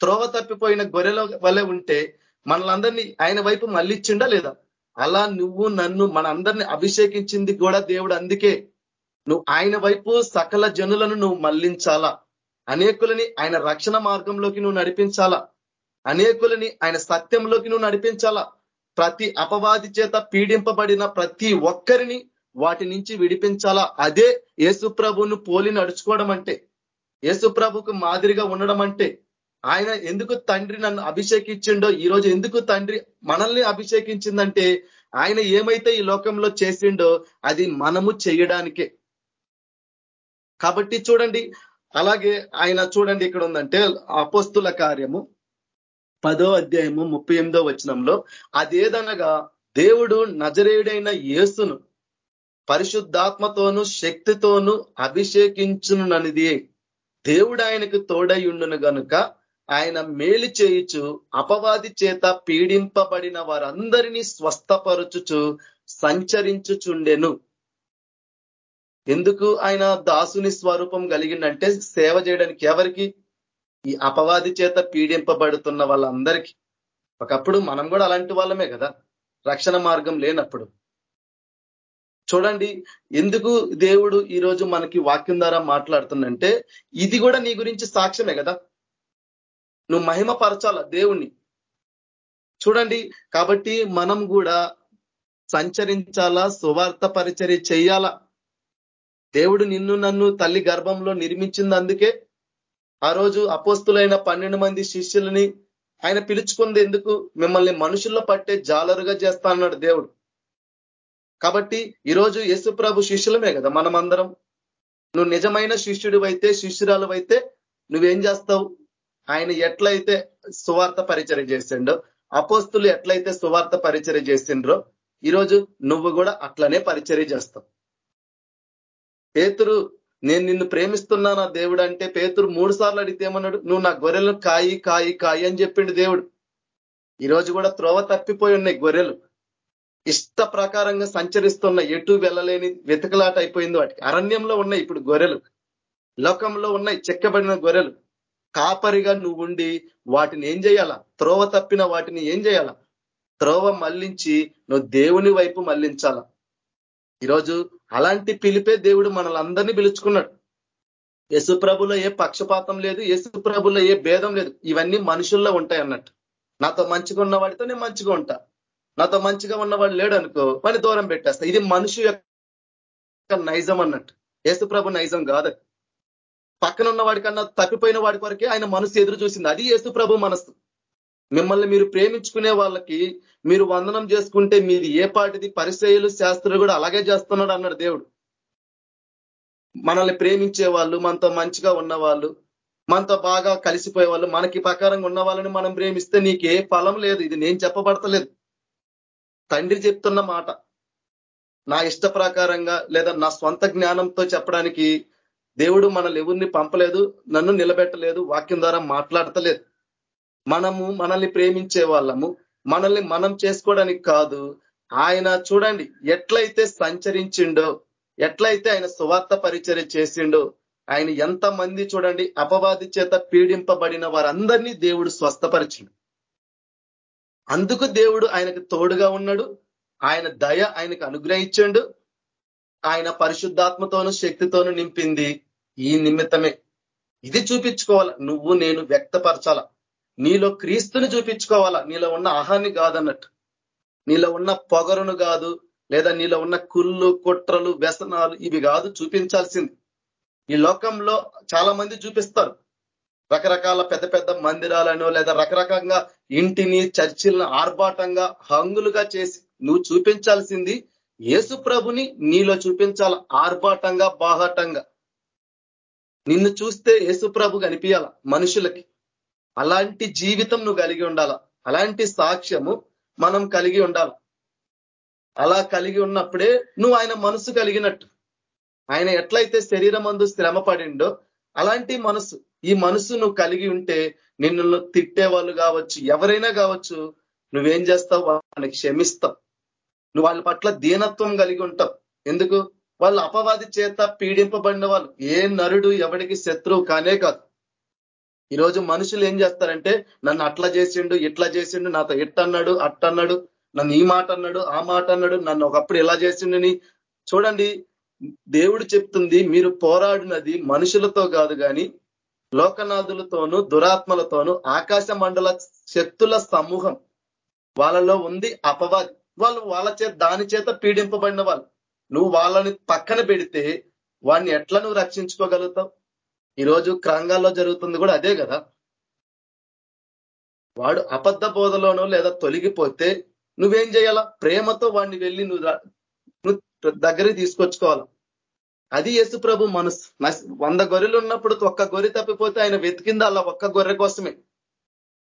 Speaker 3: త్రోవ తప్పిపోయిన గొర్రెల వలె ఉంటే మనలందరినీ ఆయన వైపు మళ్ళించిండా లేదా? అలా నువ్వు నన్ను మన అందరిని అభిషేకించింది కూడా దేవుడు అందుకే. నువ్వు ఆయన వైపు సకల జనులను నువ్వు మళ్ళించాలా? అనేకులని ఆయన రక్షణ మార్గంలోకి నువ్వు నడిపించాలా? అనేకులని ఆయన సత్యంలోకి నువ్వు నడిపించాలా? ప్రతి అపవాది చేత పీడింపబడిన ప్రతి ఒక్కరిని వాటి నుంచి విడిపించాలా? అదే యేసుప్రభును పోలి నడుచుకోవడం అంటే యేసుప్రభుకు మాదిరిగా ఉండడం అంటే ఆయన ఎందుకు తండ్రి నన్ను అభిషేకించిండో ఈరోజు ఎందుకు తండ్రి మనల్ని అభిషేకించిందంటే ఆయన ఏమైతే ఈ లోకంలో చేసిండో అది మనము చేయడానికే. కాబట్టి చూడండి అలాగే ఆయన చూడండి ఇక్కడ ఉందంటే అపోస్తుల కార్యము పదో అధ్యాయము ముప్పై ఎనిమిదో వచనంలో అదేదనగా దేవుడు నజరేయుడైన యేసును పరిశుద్ధాత్మతోను శక్తితోను అభిషేకించుననిది దేవుడు ఆయనకు తోడై ఉండును గనుక ఆయన మేలు చేయుచు అపవాది చేత పీడింపబడిన వారందరినీ స్వస్థపరుచుచు సంచరించుచుండెను. ఎందుకు ఆయన దాసుని స్వరూపం కలిగిందంటే సేవ చేయడానికి ఎవరికి? ఈ అపవాది చేత పీడింపబడుతున్న వాళ్ళందరికీ. ఒకప్పుడు మనం కూడా అలాంటి వాళ్ళమే కదా. రక్షణ మార్గం లేనప్పుడు. చూడండి ఎందుకు దేవుడు ఈరోజు మనకి వాక్యం ద్వారా మాట్లాడుతుందంటే ఇది కూడా నీ గురించి సాక్ష్యమే కదా. నువ్వు మహిమ పరచాల దేవుణ్ణి? చూడండి కాబట్టి మనం కూడా సంచరించాలా సువార్త పరిచర్య చేయాలా దేవుడు నిన్ను నన్ను తల్లి గర్భంలో నిర్మించింది అందుకే. ఆ రోజు అపోస్తులైన పన్నెండు మంది శిష్యులని ఆయన పిలుచుకుంది ఎందుకు? మిమ్మల్ని మనుషుల్లో పట్టే జాలరుగా చేస్తా అన్నాడు దేవుడు. కాబట్టి ఈరోజు యేసుప్రభు శిష్యులమే కదా మనమందరం. నువ్వు నిజమైన శిష్యుడు అయితే శిష్యురాలు అయితే నువ్వేం చేస్తావు? ఆయన ఎట్లయితే సువార్త పరిచయం చేసిండో అపోస్తులు ఎట్లయితే సువార్త పరిచయం చేసిండ్రో ఈరోజు నువ్వు కూడా అట్లనే పరిచర్య చేస్తావు. పేతురు నేను నిన్ను ప్రేమిస్తున్నానా దేవుడు అంటే పేతురు మూడు సార్లు అడిగితే ఏమన్నాడు? నువ్వు నా గొర్రెలను కాయి కాయి కాయి అని చెప్పిండు దేవుడు. ఈరోజు కూడా త్రోవ తప్పిపోయి ఉన్నాయి గొర్రెలు. ఇష్ట ప్రకారంగా సంచరిస్తున్న ఎటు వెళ్ళలేని వెతకలాట అయిపోయింది వాటికి. అరణ్యంలో ఉన్నాయి ఇప్పుడు గొర్రెలు. లోకంలో ఉన్నాయి చెక్కబడిన గొర్రెలు. కాపరిగా నువ్వు ఉండి వాటిని ఏం చేయాలా? త్రోవ తప్పిన వాటిని ఏం చేయాలా? త్రోవ మళ్ళించి నువ్వు దేవుని వైపు మళ్ళించాలా? ఈరోజు అలాంటి పిలిపే దేవుడు మనల్ని పిలుచుకున్నాడు. యశుప్రభులో ఏ పక్షపాతం లేదు యశుప్రభులో ఏ భేదం లేదు. ఇవన్నీ మనుషుల్లో ఉంటాయి అన్నట్టు. నాతో మంచిగా ఉన్న వాడితో నేను మంచిగా ఉంటా. నాతో మంచిగా ఉన్నవాడు లేడు అనుకో పని దూరం పెట్టేస్తా. ఇది మనిషి యొక్క నైజం అన్నట్టు. యేసుప్రభు నైజం కాదు పక్కన ఉన్న వాడికన్నా తప్పిపోయిన వాడి వరకే ఆయన మనసు ఎదురు చూసింది. అది యేసుప్రభు మనసు మిమ్మల్ని మీరు ప్రేమించుకునే వాళ్ళకి మీరు వందనం చేసుకుంటే మీది ఏ పాటిది? పరిశ్రయలు శాస్త్రులు కూడా అలాగే చేస్తున్నాడు అన్నాడు దేవుడు. మనల్ని ప్రేమించే వాళ్ళు మనతో మంచిగా ఉన్నవాళ్ళు మనతో బాగా కలిసిపోయే వాళ్ళు మనకి ప్రకారంగా ఉన్న వాళ్ళని మనం ప్రేమిస్తే నీకు ఏ ఫలం లేదు. ఇది నేను చెప్పబడతలేదు. తండ్రి చెప్తున్న మాట నా ఇష్ట ప్రకారంగా లేదా నా స్వంత జ్ఞానంతో చెప్పడానికి దేవుడు మనల్ని ఎవరిని పంపలేదు నన్ను నిలబెట్టలేదు వాక్యం ద్వారా మాట్లాడతలేదు. మనము మనల్ని ప్రేమించే వాళ్ళము మనల్ని మనం చేసుకోవడానికి కాదు. ఆయన చూడండి ఎట్లయితే సంచరించిండో ఎట్లయితే ఆయన సువార్త పరిచర్య చేసిండో ఆయన ఎంత మంది చూడండి అపవాది చేత పీడింపబడిన వారందరినీ దేవుడు స్వస్థపరిచిండు. అందుకు దేవుడు ఆయనకు తోడుగా ఉన్నాడు ఆయన దయ ఆయనకు అనుగ్రహించండు. ఆయన పరిశుద్ధాత్మతోను శక్తితోను నింపింది ఈ నిమిత్తమే. ఇది చూపించుకోవాల? నువ్వు నేను వ్యక్తపరచాల? నీలో క్రీస్తుని చూపించుకోవాలా? నీలో ఉన్న ఆహాన్ని కాదన్నట్టు. నీలో ఉన్న పొగరును కాదు లేదా నీలో ఉన్న కుళ్ళు కుట్రలు వ్యసనాలు ఇవి కాదు చూపించాల్సింది. ఈ లోకంలో చాలా మంది చూపిస్తారు. రకరకాల పెద్ద పెద్ద మందిరాలను లేదా రకరకంగా ఇంటిని చర్చిలను ఆర్భాటంగా హంగులుగా చేసి నువ్వు చూపించాల్సింది యేసు ప్రభుని నీలో చూపించాల ఆర్భాటంగా బాహాటంగా. నిన్ను చూస్తే యేసు ప్రభు కనిపించాల మనుషులకి. అలాంటి జీవితం నువ్వు కలిగి ఉండాల. అలాంటి సాక్ష్యము మనం కలిగి ఉండాల. అలా కలిగి ఉన్నప్పుడే నువ్వు ఆయన మనసు కలిగినట్టు. ఆయన ఎట్లయితే శరీరం అందు శ్రమ పడిండో అలాంటి మనసు ఈ మనసు నువ్వు కలిగి ఉంటే నిన్ను తిట్టే వాళ్ళు కావచ్చు ఎవరైనా కావచ్చు నువ్వేం చేస్తావు? వాళ్ళని క్షమిస్తావు. నువ్వు వాళ్ళ పట్ల దీనత్వం కలిగి ఉంటావు. ఎందుకు? వాళ్ళు అపవాది చేత పీడింపబడిన వాళ్ళు. ఏ నరుడు ఎవడికి శత్రువు కానే కాదు. ఈరోజు మనుషులు ఏం చేస్తారంటే నన్ను అట్లా చేసిండు ఇట్లా చేసిండు నాతో ఇట్టన్నాడు అట్టన్నాడు నన్ను ఈ మాట అన్నాడు ఆ మాట అన్నాడు నన్ను ఒకప్పుడు ఇలా చేసిండని చూడండి దేవుడు చెప్తుంది మీరు పోరాడినది మనుషులతో కాదు కానీ లోకనాథులతోనూ దురాత్మలతోనూ ఆకాశ మండల శక్తుల సమూహం. వాళ్ళలో ఉంది అపవాది. వాళ్ళు వాళ్ళ చేత దాని చేత పీడింపబడిన వాళ్ళు. నువ్వు వాళ్ళని పక్కన పెడితే వాడిని ఎట్లా నువ్వు రక్షించుకోగలుగుతావు? ఈరోజు క్రాంగాల్లో జరుగుతుంది కూడా అదే కదా. వాడు అబద్ధ బోధలోనో లేదా తొలగిపోతే నువ్వేం చేయాలా? ప్రేమతో వాడిని వెళ్ళి నువ్వు నువ్వు దగ్గరికి తీసుకొచ్చుకోవాలా? అది యేసు ప్రభు మనసు. వంద గొర్రెలు ఉన్నప్పుడు ఒక్క గొర్రె తప్పిపోతే ఆయన వెతికింది అలా ఒక్క గొర్రె కోసమే.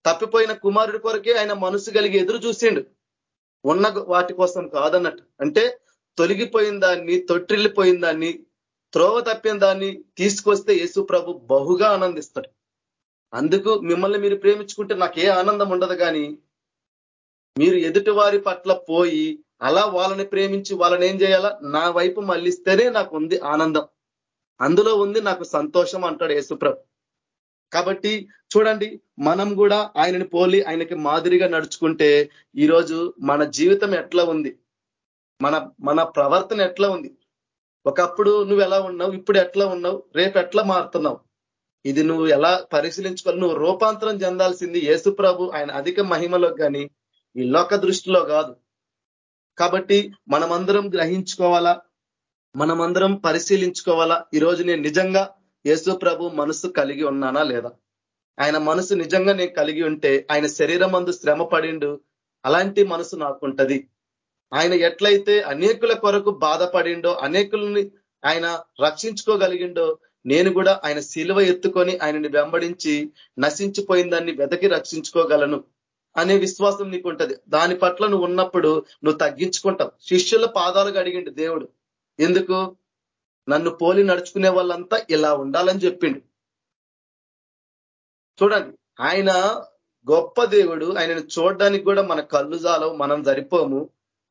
Speaker 3: తప్పిపోయిన కుమారుడి కొరకే ఆయన మనసు కలిగి ఎదురు చూసిండు. ఉన్న వాటి కోసం కాదన్నట్టు. అంటే తొలగిపోయిన దాన్ని తొట్టిల్లిపోయిన దాన్ని త్రోవ తప్పిన దాన్ని తీసుకొస్తే యేసు ప్రభు బహుగా ఆనందిస్తాడు. అందుకు మిమ్మల్ని మీరు ప్రేమించుకుంటే నాకు ఆనందం ఉండదు కానీ మీరు ఎదుటి వారి పట్ల పోయి అలా వాళ్ళని ప్రేమించి వాళ్ళని ఏం చేయాలా? నా వైపు మళ్ళిస్తేనే నాకు ఉంది ఆనందం. అందులో ఉంది నాకు సంతోషం అంటాడు యేసుప్రభు కాబట్టి చూడండి మనం కూడా ఆయనని పోలి ఆయనకి మాదిరిగా నడుచుకుంటే ఈరోజు మన జీవితం ఎట్లా ఉంది? మన మన ప్రవర్తన ఎట్లా ఉంది? ఒకప్పుడు నువ్వు ఎలా ఉన్నావు? ఇప్పుడు ఎట్లా ఉన్నావు? రేపు ఎట్లా మారుతున్నావు? ఇది నువ్వు ఎలా పరిశీలించుకోవాలి? నువ్వు రూపాంతరం చెందాల్సింది యేసు ప్రభు ఆయన అధిక మహిమలో కానీ ఈ లోక దృష్టిలో కాదు. కాబట్టి మనమందరం గ్రహించుకోవాలా? మనమందరం పరిశీలించుకోవాలా? ఈరోజు నేను నిజంగా యేసు ప్రభు మనసు కలిగి ఉన్నానా లేదా? ఆయన మనసు నిజంగా నేను కలిగి ఉంటే ఆయన శరీరం అందు శ్రమ పడిండు అలాంటి మనసు నాకుంటది. ఆయన ఎట్లయితే అనేకుల కొరకు బాధపడిండో అనేకుల్ని ఆయన రక్షించుకోగలిగిండో నేను కూడా ఆయన శిలువ ఎత్తుకొని ఆయనని వెంబడించి నశించిపోయిన దాన్ని వెతకి రక్షించుకోగలను అనే విశ్వాసం నీకు ఉంటది దాని పట్ల నువ్వు ఉన్నప్పుడు నువ్వు తగ్గించుకుంటావు. శిష్యుల పాదాలు అడిగిండు దేవుడు. ఎందుకు? నన్ను పోలి నడుచుకునే వాళ్ళంతా ఇలా ఉండాలని చెప్పిండు. చూడండి ఆయన గొప్ప దేవుడు ఆయనను చూడడానికి కూడా మన కళ్ళు జాలవు మనం సరిపోము.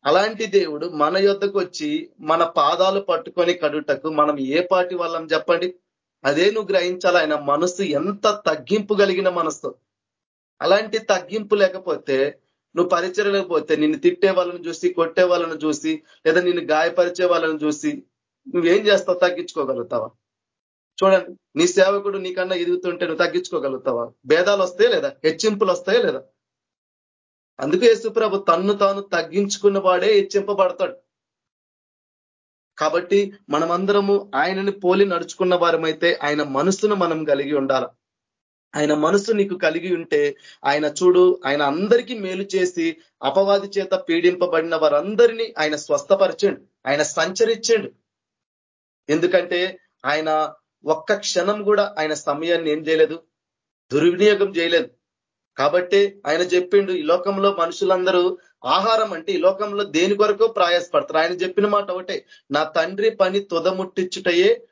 Speaker 3: అలాంటి దేవుడు మన యొద్దకు వచ్చి మన పాదాలు పట్టుకొని కడుటకు మనం ఏ పాటి వాళ్ళం చెప్పండి? అదే నువ్వు గ్రహించాలి ఆయన మనసు ఎంత తగ్గింపు కలిగిన మనసు అలాంటి తగ్గింపు లేకపోతే నువ్వు పరిచయలేకపోతే నిన్ను తిట్టే వాళ్ళని చూసి కొట్టే వాళ్ళని చూసి లేదా నిన్ను గాయపరిచే వాళ్ళని చూసి నువ్వేం చేస్తావు? తగ్గించుకోగలుగుతావా? చూడండి నీ సేవకుడు నీకన్నా ఎదుగుతుంటే నువ్వు తగ్గించుకోగలుగుతావా? భేదాలు వస్తాయా లేదా? హెచ్చింపులు వస్తాయా లేదా? అందుకే యేసుప్రభు తన్ను తాను తగ్గించుకున్న వాడే హెచ్చింపబడతాడు. కాబట్టి మనమందరము ఆయనని పోలి నడుచుకున్న వారమైతే ఆయన మనసును మనం కలిగి ఉండాల. ఆయన మనసు నీకు కలిగి ఉంటే ఆయన చూడు ఆయన అందరికీ మేలు చేసి అపవాది చేత పీడింపబడిన వారందరినీ ఆయన స్వస్థపరచండు ఆయన సంచరించండు. ఎందుకంటే ఆయన ఒక్క క్షణం కూడా ఆయన సమయాన్ని ఏం చేయలేదు దుర్వినియోగం చేయలేదు. కాబట్టి ఆయన చెప్పిండు ఈ లోకంలో మనుషులందరూ ఆహారం అంటే ఈ లోకంలో దేని కొరకు ప్రయాసపడతారు? ఆయన చెప్పిన మాట ఒకటే నా తండ్రి పని తుదముట్టించుటయే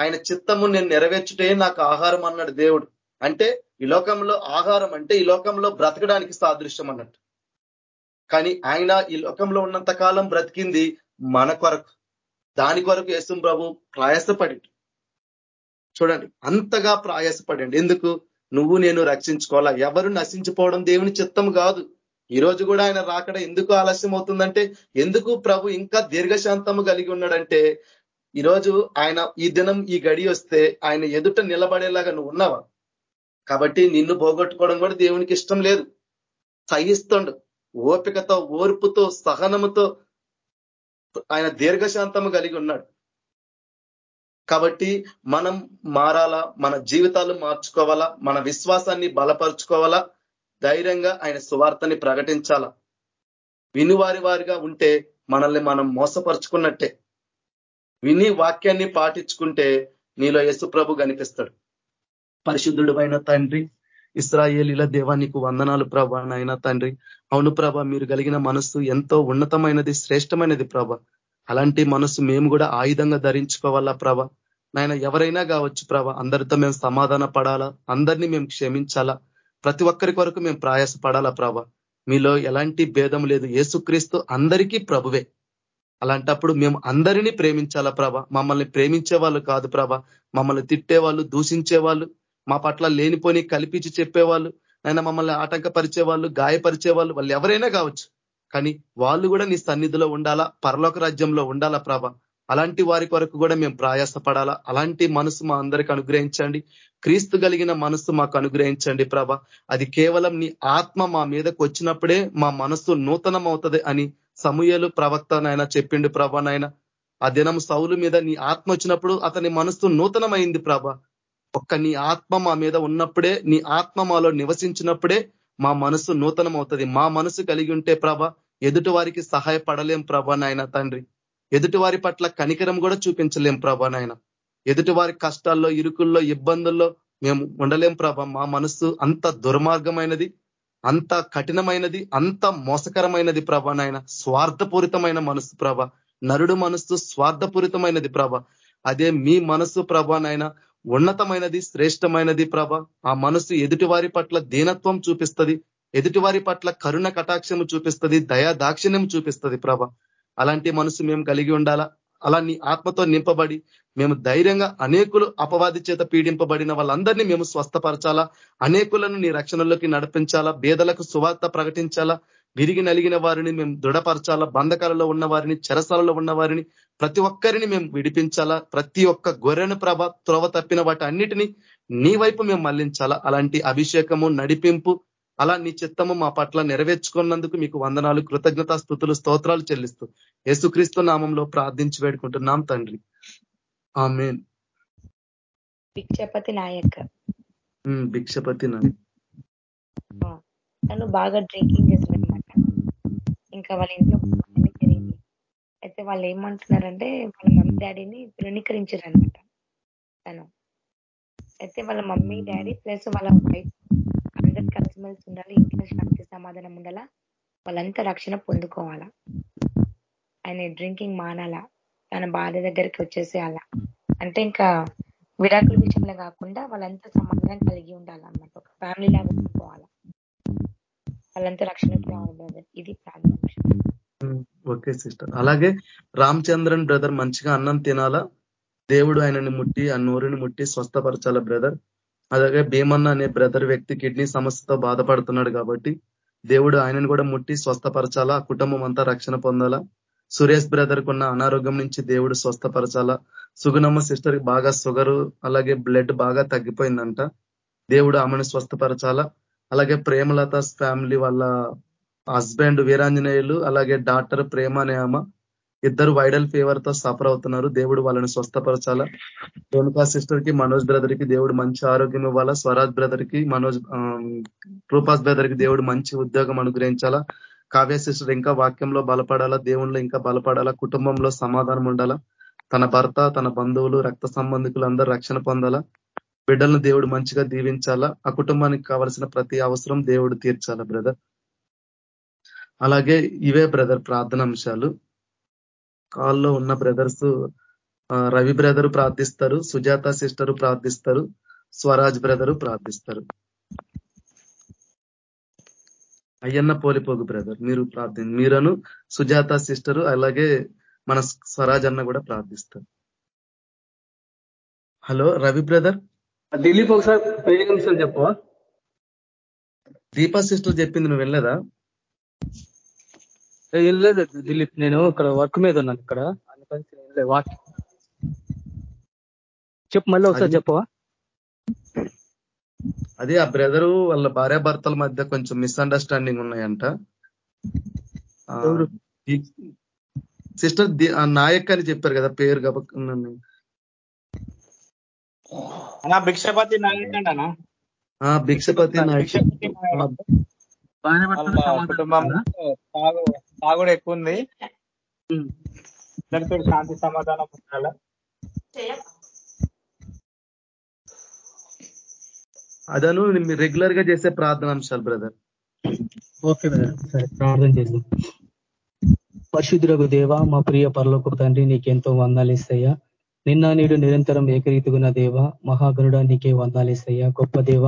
Speaker 3: ఆయన చిత్తము నేను నెరవేర్చుటయే నాకు ఆహారం అన్నాడు దేవుడు. అంటే ఈ లోకంలో ఆహారం అంటే ఈ లోకంలో బ్రతకడానికి సాదృశ్యం అన్నట్టు. కానీ ఆయన ఈ లోకంలో ఉన్నంత కాలం బ్రతికింది మన కొరకు. దాని కొరకు యేసు ప్రభు ప్రయాసపడి చూడండి అంతగా ప్రయాసపడండి. ఎందుకు? నువ్వు నేను రక్షించుకోవాలా? ఎవరు నశించిపోవడం దేవుని చిత్తం కాదు. ఈ రోజు కూడా ఆయన రాకడ ఎందుకు ఆలస్యం అవుతుందంటే ఎందుకు ప్రభు ఇంకా దీర్ఘశాంతము కలిగి ఉన్నాడంటే ఈరోజు ఆయన ఈ దినం ఈ గడి వస్తే ఆయన ఎదుట నిలబడేలాగా నువ్వు ఉన్నావా? కాబట్టి నిన్ను పోగొట్టుకోవడం కూడా దేవునికి ఇష్టం లేదు. సహిస్తుండు. ఓపికతో ఓర్పుతో సహనముతో ఆయన దీర్ఘశాంతము కలిగి ఉన్నాడు. కాబట్టి మనం మారాలా? మన జీవితాలు మార్చుకోవాలా? మన విశ్వాసాన్ని బలపరుచుకోవాలా? ధైర్యంగా ఆయన సువార్తని ప్రకటించాలా? వినివారి వారిగా ఉంటే మనల్ని మనం మోసపరుచుకున్నట్టే. విని వాక్యాన్ని పాటించుకుంటే నీలో ప్రభు కనిపిస్తాడు. పరిశుద్ధుడు తండ్రి ఇస్రాయేలీల దేవా నీకు వందనాలు ప్రభా నాయన తండ్రి. అవును ప్రభ మీరు కలిగిన మనస్సు ఎంతో ఉన్నతమైనది శ్రేష్టమైనది ప్రభ. అలాంటి మనస్సు మేము కూడా ఆయుధంగా ధరించుకోవాలా ప్రభ? నాయన ఎవరైనా కావచ్చు ప్రభ అందరితో మేము సమాధాన పడాలా? అందరినీ మేము క్షమించాలా? ప్రతి ఒక్కరి కొరకు మేము ప్రయాసపడాలా ప్రభ? మీలో ఎలాంటి భేదం లేదు. ఏసుక్రీస్తు అందరికీ ప్రభువే. అలాంటప్పుడు మేము అందరినీ ప్రేమించాలా ప్రభ? మమ్మల్ని ప్రేమించే వాళ్ళు కాదు ప్రభ. మమ్మల్ని తిట్టేవాళ్ళు దూషించే వాళ్ళు మా పట్ల లేనిపోని కల్పించి చెప్పేవాళ్ళు నైనా మమ్మల్ని ఆటంకపరిచే వాళ్ళు గాయపరిచే వాళ్ళు వాళ్ళు ఎవరైనా కావచ్చు. కానీ వాళ్ళు కూడా నీ సన్నిధిలో ఉండాలా పరలోక రాజ్యంలో ఉండాలా ప్రభ? అలాంటి వారి కొరకు కూడా మేము ప్రయాసపడాలా? అలాంటి మనసు మా అందరికి అనుగ్రహించండి. క్రీస్తు కలిగిన మనసు మాకు అనుగ్రహించండి ప్రభ. అది కేవలం నీ ఆత్మ మా మీదకు వచ్చినప్పుడే మా మనసు నూతనం అవుతుంది అని సమూహలు ప్రవక్త నాయన చెప్పిండు ప్రభ నాయన. ఆ దినం సౌలు మీద నీ ఆత్మ వచ్చినప్పుడు అతని మనస్సు నూతనమైంది ప్రభ. ఒక్క నీ ఆత్మ మా మీద ఉన్నప్పుడే నీ ఆత్మ మాలో నివసించినప్పుడే మా మనసు నూతనం అవుతుంది మా మనసు కలిగి ఉంటే ప్రభ ఎదుటి వారికి సహాయపడలేం ప్రభ నాయన తండ్రి. ఎదుటి వారి పట్ల కనికరం కూడా చూపించలేం ప్రభ నాయన. ఎదుటి వారి కష్టాల్లో ఇరుకుల్లో ఇబ్బందుల్లో మేము ఉండలేం ప్రభ. మా మనసు అంత దుర్మార్గమైనది అంత కఠినమైనది అంత మోసకరమైనది ప్రభ నాయన. స్వార్థపూరితమైన మనసు ప్రభ. నరుడు మనస్సు స్వార్థపూరితమైనది ప్రభ. అదే మీ మనస్సు ప్రభ నాయన. ఉన్నతమైనది శ్రేష్టమైనది ప్రభ. ఆ మనసు ఎదుటివారి పట్ల దీనత్వం చూపిస్తుంది ఎదుటివారి పట్ల కరుణ కటాక్షము చూపిస్తుంది దయా దాక్షిణ్యం చూపిస్తుంది ప్రభ. అలాంటి మనసు మేము కలిగి ఉండాలా? అలా నీ ఆత్మతో నింపబడి మేము ధైర్యంగా అనేకులు అపవాది చేత పీడింపబడిన వాళ్ళందరినీ మేము స్వస్థపరచాలా? అనేకులను నీ రక్షణలోకి నడిపించాలా? బేదలకు సువార్త ప్రకటించాలా? విరిగి నలిగిన వారిని మేము దృఢపరచాలా? బంధకాలలో ఉన్న వారిని చెరసాలలో ఉన్న వారిని ప్రతి ఒక్కరిని మేము విడిపించాలా? ప్రతి ఒక్క గొర్రెను ప్రభ త్రోవ తప్పిన వాటి అన్నిటినీ నీ వైపు మేము మళ్ళించాలా? అలాంటి అభిషేకము నడిపింపు అలా నీ చిత్తము మా పట్ల నెరవేర్చుకున్నందుకు మీకు వందనాలు కృతజ్ఞత స్థుతులు స్తోత్రాలు చెల్లిస్తూ యేసుక్రీస్తు నామంలో ప్రార్థించి వేడుకుంటున్నాం తండ్రి. ఆమె
Speaker 4: భిక్షపతి నాయక్.
Speaker 3: భిక్షపతి నాయక్.
Speaker 4: తను బాగా డ్రింకింగ్ చేశాడనమాట ఇంకా వాళ్ళ ఇంట్లో జరిగింది అయితే వాళ్ళు ఏమంటున్నారంటే వాళ్ళ మమ్మీ డాడీని తృణీకరించారు అనమాట తను. అయితే వాళ్ళ మమ్మీ డాడీ ప్లస్ వాళ్ళ వైఫ్ అందరు కలిసిమెలిసి ఉండాలి ఇంట్లో శాంతి సమాధానం ఉండాలా వాళ్ళంతా రక్షణ పొందుకోవాలా ఆయన డ్రింకింగ్ మానాలా తన భార్య దగ్గరికి వచ్చేసేయాల అంటే ఇంకా విడాకుల విషయంలో కాకుండా వాళ్ళంతా సమాధానం కలిగి ఉండాలన్నమాట. ఒక ఫ్యామిలీ లాగా ఉండిపోవాలా. వాళ్ళంతా రక్షణ ఇది
Speaker 3: ఓకే సిస్టర్. అలాగే రామచంద్రన్ బ్రదర్ మంచిగా అన్నం తినాలా? దేవుడు ఆయనని ముట్టి ఆ నోరుని ముట్టి స్వస్థపరచాల బ్రదర్? అలాగే భీమన్న అనే బ్రదర్ వ్యక్తి కిడ్నీ సమస్యతో బాధపడుతున్నాడు కాబట్టి దేవుడు ఆయనను కూడా ముట్టి స్వస్థపరచాలా? ఆ కుటుంబం అంతా రక్షణ పొందాలా? సురేష్ బ్రదర్ కున్న అనారోగ్యం నుంచి దేవుడు స్వస్థపరచాలా? సుగుణమ్మ సిస్టర్ బాగా షుగరు అలాగే బ్లడ్ బాగా తగ్గిపోయిందంట. దేవుడు ఆమెను స్వస్థపరచాలా? అలాగే ప్రేమలత ఫ్యామిలీ వాళ్ళ హస్బెండ్ వీరాంజనేయులు అలాగే డాక్టర్ ప్రేమ అనే ఆమె ఇద్దరు వైడల్ ఫీవర్తో సఫర్ అవుతున్నారు. దేవుడు వాళ్ళని స్వస్థపరచాలా? రేణుకా సిస్టర్కి మనోజ్ బ్రదర్కి దేవుడు మంచి ఆరోగ్యం ఇవ్వాలా? స్వరాజ్ బ్రదర్కి మనోజ్ రూపాస్ బ్రదర్కి దేవుడు మంచి ఉద్యోగం అనుగ్రహించాలా? కావ్య సిస్టర్ ఇంకా వాక్యంలో బలపడాలా? దేవుళ్ళు ఇంకా బలపడాలా? కుటుంబంలో సమాధానం ఉండాలా? తన భర్త తన బంధువులు రక్త సంబంధికులు అందరూ రక్షణ పొందాలా? బిడ్డలను దేవుడు మంచిగా దీవించాలా? ఆ కుటుంబానికి కావలసిన ప్రతి అవసరం దేవుడు తీర్చాలా బ్రదర్? అలాగే ఇవే బ్రదర్ ప్రార్థన అంశాలు కాల్లో ఉన్న బ్రదర్స్ రవి బ్రదరు ప్రార్థిస్తారు సుజాత సిస్టరు ప్రార్థిస్తారు స్వరాజ్ బ్రదరు ప్రార్థిస్తారు. అయ్యన్న పోలిపోగు బ్రదర్. మీరు ప్రార్థి మీరను సుజాత సిస్టరు అలాగే మన స్వరాజ్ అన్న కూడా ప్రార్థిస్తారు. Hello Ravi brother?
Speaker 5: దిలీప్ ఒకసారి ఐదు నిమిషాలు చెప్పవా?
Speaker 3: దీపా సిస్టర్ చెప్పింది నువ్వు వెళ్ళలేదా?
Speaker 5: వెళ్ళలేదు దిలీప్ నేను ఇక్కడ వర్క్ మీద ఉన్నాను ఇక్కడ. అందుకని చెప్పు మళ్ళీ ఒకసారి చెప్పవా?
Speaker 3: అదే ఆ బ్రదరు వాళ్ళ భార్యాభర్తల మధ్య కొంచెం మిస్అండర్స్టాండింగ్ ఉన్నాయంట. సిస్టర్ నాయక్ అని చెప్పారు కదా పేరు కాబట్టి
Speaker 6: అన్నా భిక్షపతి అంటనా?
Speaker 3: భిక్షపతి
Speaker 6: తాగు తాగుడు ఎక్కువ ఉంది అందరితో శాంతి సమాధానం ఉండాలా?
Speaker 3: అదను మీరు రెగ్యులర్గా చేసే ప్రార్థన అంశాలు బ్రదర్.
Speaker 5: Okay brother. సరే ప్రార్థన చేద్దాం. పరిశుద్ధులకు దేవ మా ప్రియ పరలోక తండ్రి నీకెంతో వందాలేస్తయ్యా నిన్న నీడు నిరంతరం ఏకరీతిగున్న దేవ మహాగరుడ నీకే వందాలేస్తయ్యా గొప్ప దేవ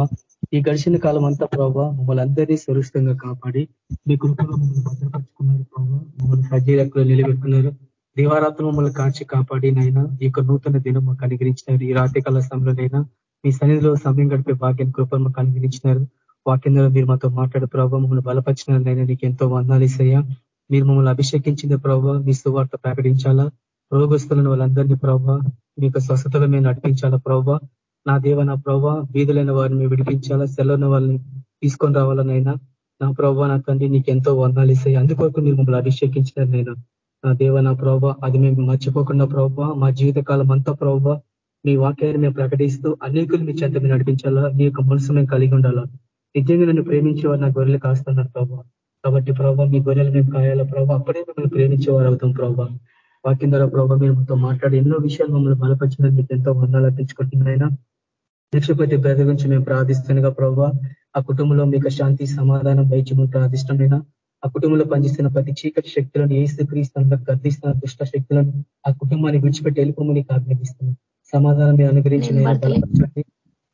Speaker 5: ఈ గడిచిన కాలం అంతా ప్రభావ మమ్మల్ని అందరినీ సురక్షితంగా కాపాడి మీ కృపలో మమ్మల్ని భద్రపరుచుకున్నారు ప్రభావ మమ్మల్ని సజీలకులు నిలబెట్టుకున్నారు. దివారాత్రులు మమ్మల్ని కాచి కాపాడి నైనా ఈ యొక్క నూతన దినం మాకు అనుగ్రహించినారు. ఈ రాత్రి కాల సమయంలోనైనా మీ సన్నిధిలో సమయం గడిపే భాగ్యం కృపను మాకు అనుగ్రహించినారు. వాక్యంలో మీరు మాతో మాట్లాడే ప్రభావ మమ్మల్ని బలపరిచినారైనా నీకు ఎంతో వందాలిసయ్యా మీరు మమ్మల్ని అభిషేకించిన ప్రభావ మీ సువార్త ప్రకటించాలా? రోగస్తులను వాళ్ళందరినీ ప్రభావ మీ యొక్క స్వస్థతలు మేము నడిపించాలా ప్రభావ నా దేవ నా ప్రభావ వీధులైన వారిని మేము విడిపించాలా సెలవున వాళ్ళని తీసుకొని రావాలనైనా నా ప్రభావ నా తండ్రి నీకు ఎంతో వందాలు ఇస్తాయి. అందుకొరకు మీరు మమ్మల్ని అభిషేకించినారు నైనా. నా దేవ నా ప్రభావ అది మేము మర్చిపోకుండా ప్రభావ మా జీవితకాలం అంతా ప్రభావ మీ వాక్యాన్ని మేము ప్రకటిస్తూ అనేకులు మీ చెంత మీరు నడిపించాలా మీ యొక్క మనసు మేము కలిగి ఉండాలా. నిజంగా నన్ను ప్రేమించేవారు నా గొర్రెలు కాస్తున్నారు ప్రభావ కాబట్టి ప్రభావ మీ గొర్రెలు మేము కాయాలా ప్రభావ అప్పుడే మిమ్మల్ని ప్రేమించేవారు అవుతాం ప్రభావ వాక్యం ద్వారా ప్రభావ మీరు మాతో మాట్లాడి ఎన్నో విషయాలు మమ్మల్ని బలపరిచిన మీకు ఎంతో వందాలు అర్పించుకుంటున్నాయినా లక్ష్యపతి బ్రద గురించి మేము ప్రార్థిస్తుండగా ప్రభావ ఆ కుటుంబంలో మీకు శాంతి సమాధానం వైద్యము ప్రార్థిష్టమైన ఆ కుటుంబంలో పనిచేస్తున్న ప్రతి చీకటి శక్తులను ఏసు క్రీస్తున్న గర్దిస్తున్న దుష్ట శక్తులను ఆ కుటుంబాన్ని విడిచిపెట్టి వెళ్ళిపోమని ఆజ్ఞాపిస్తున్నాం సమాధానం మీరు అనుగ్రహించిన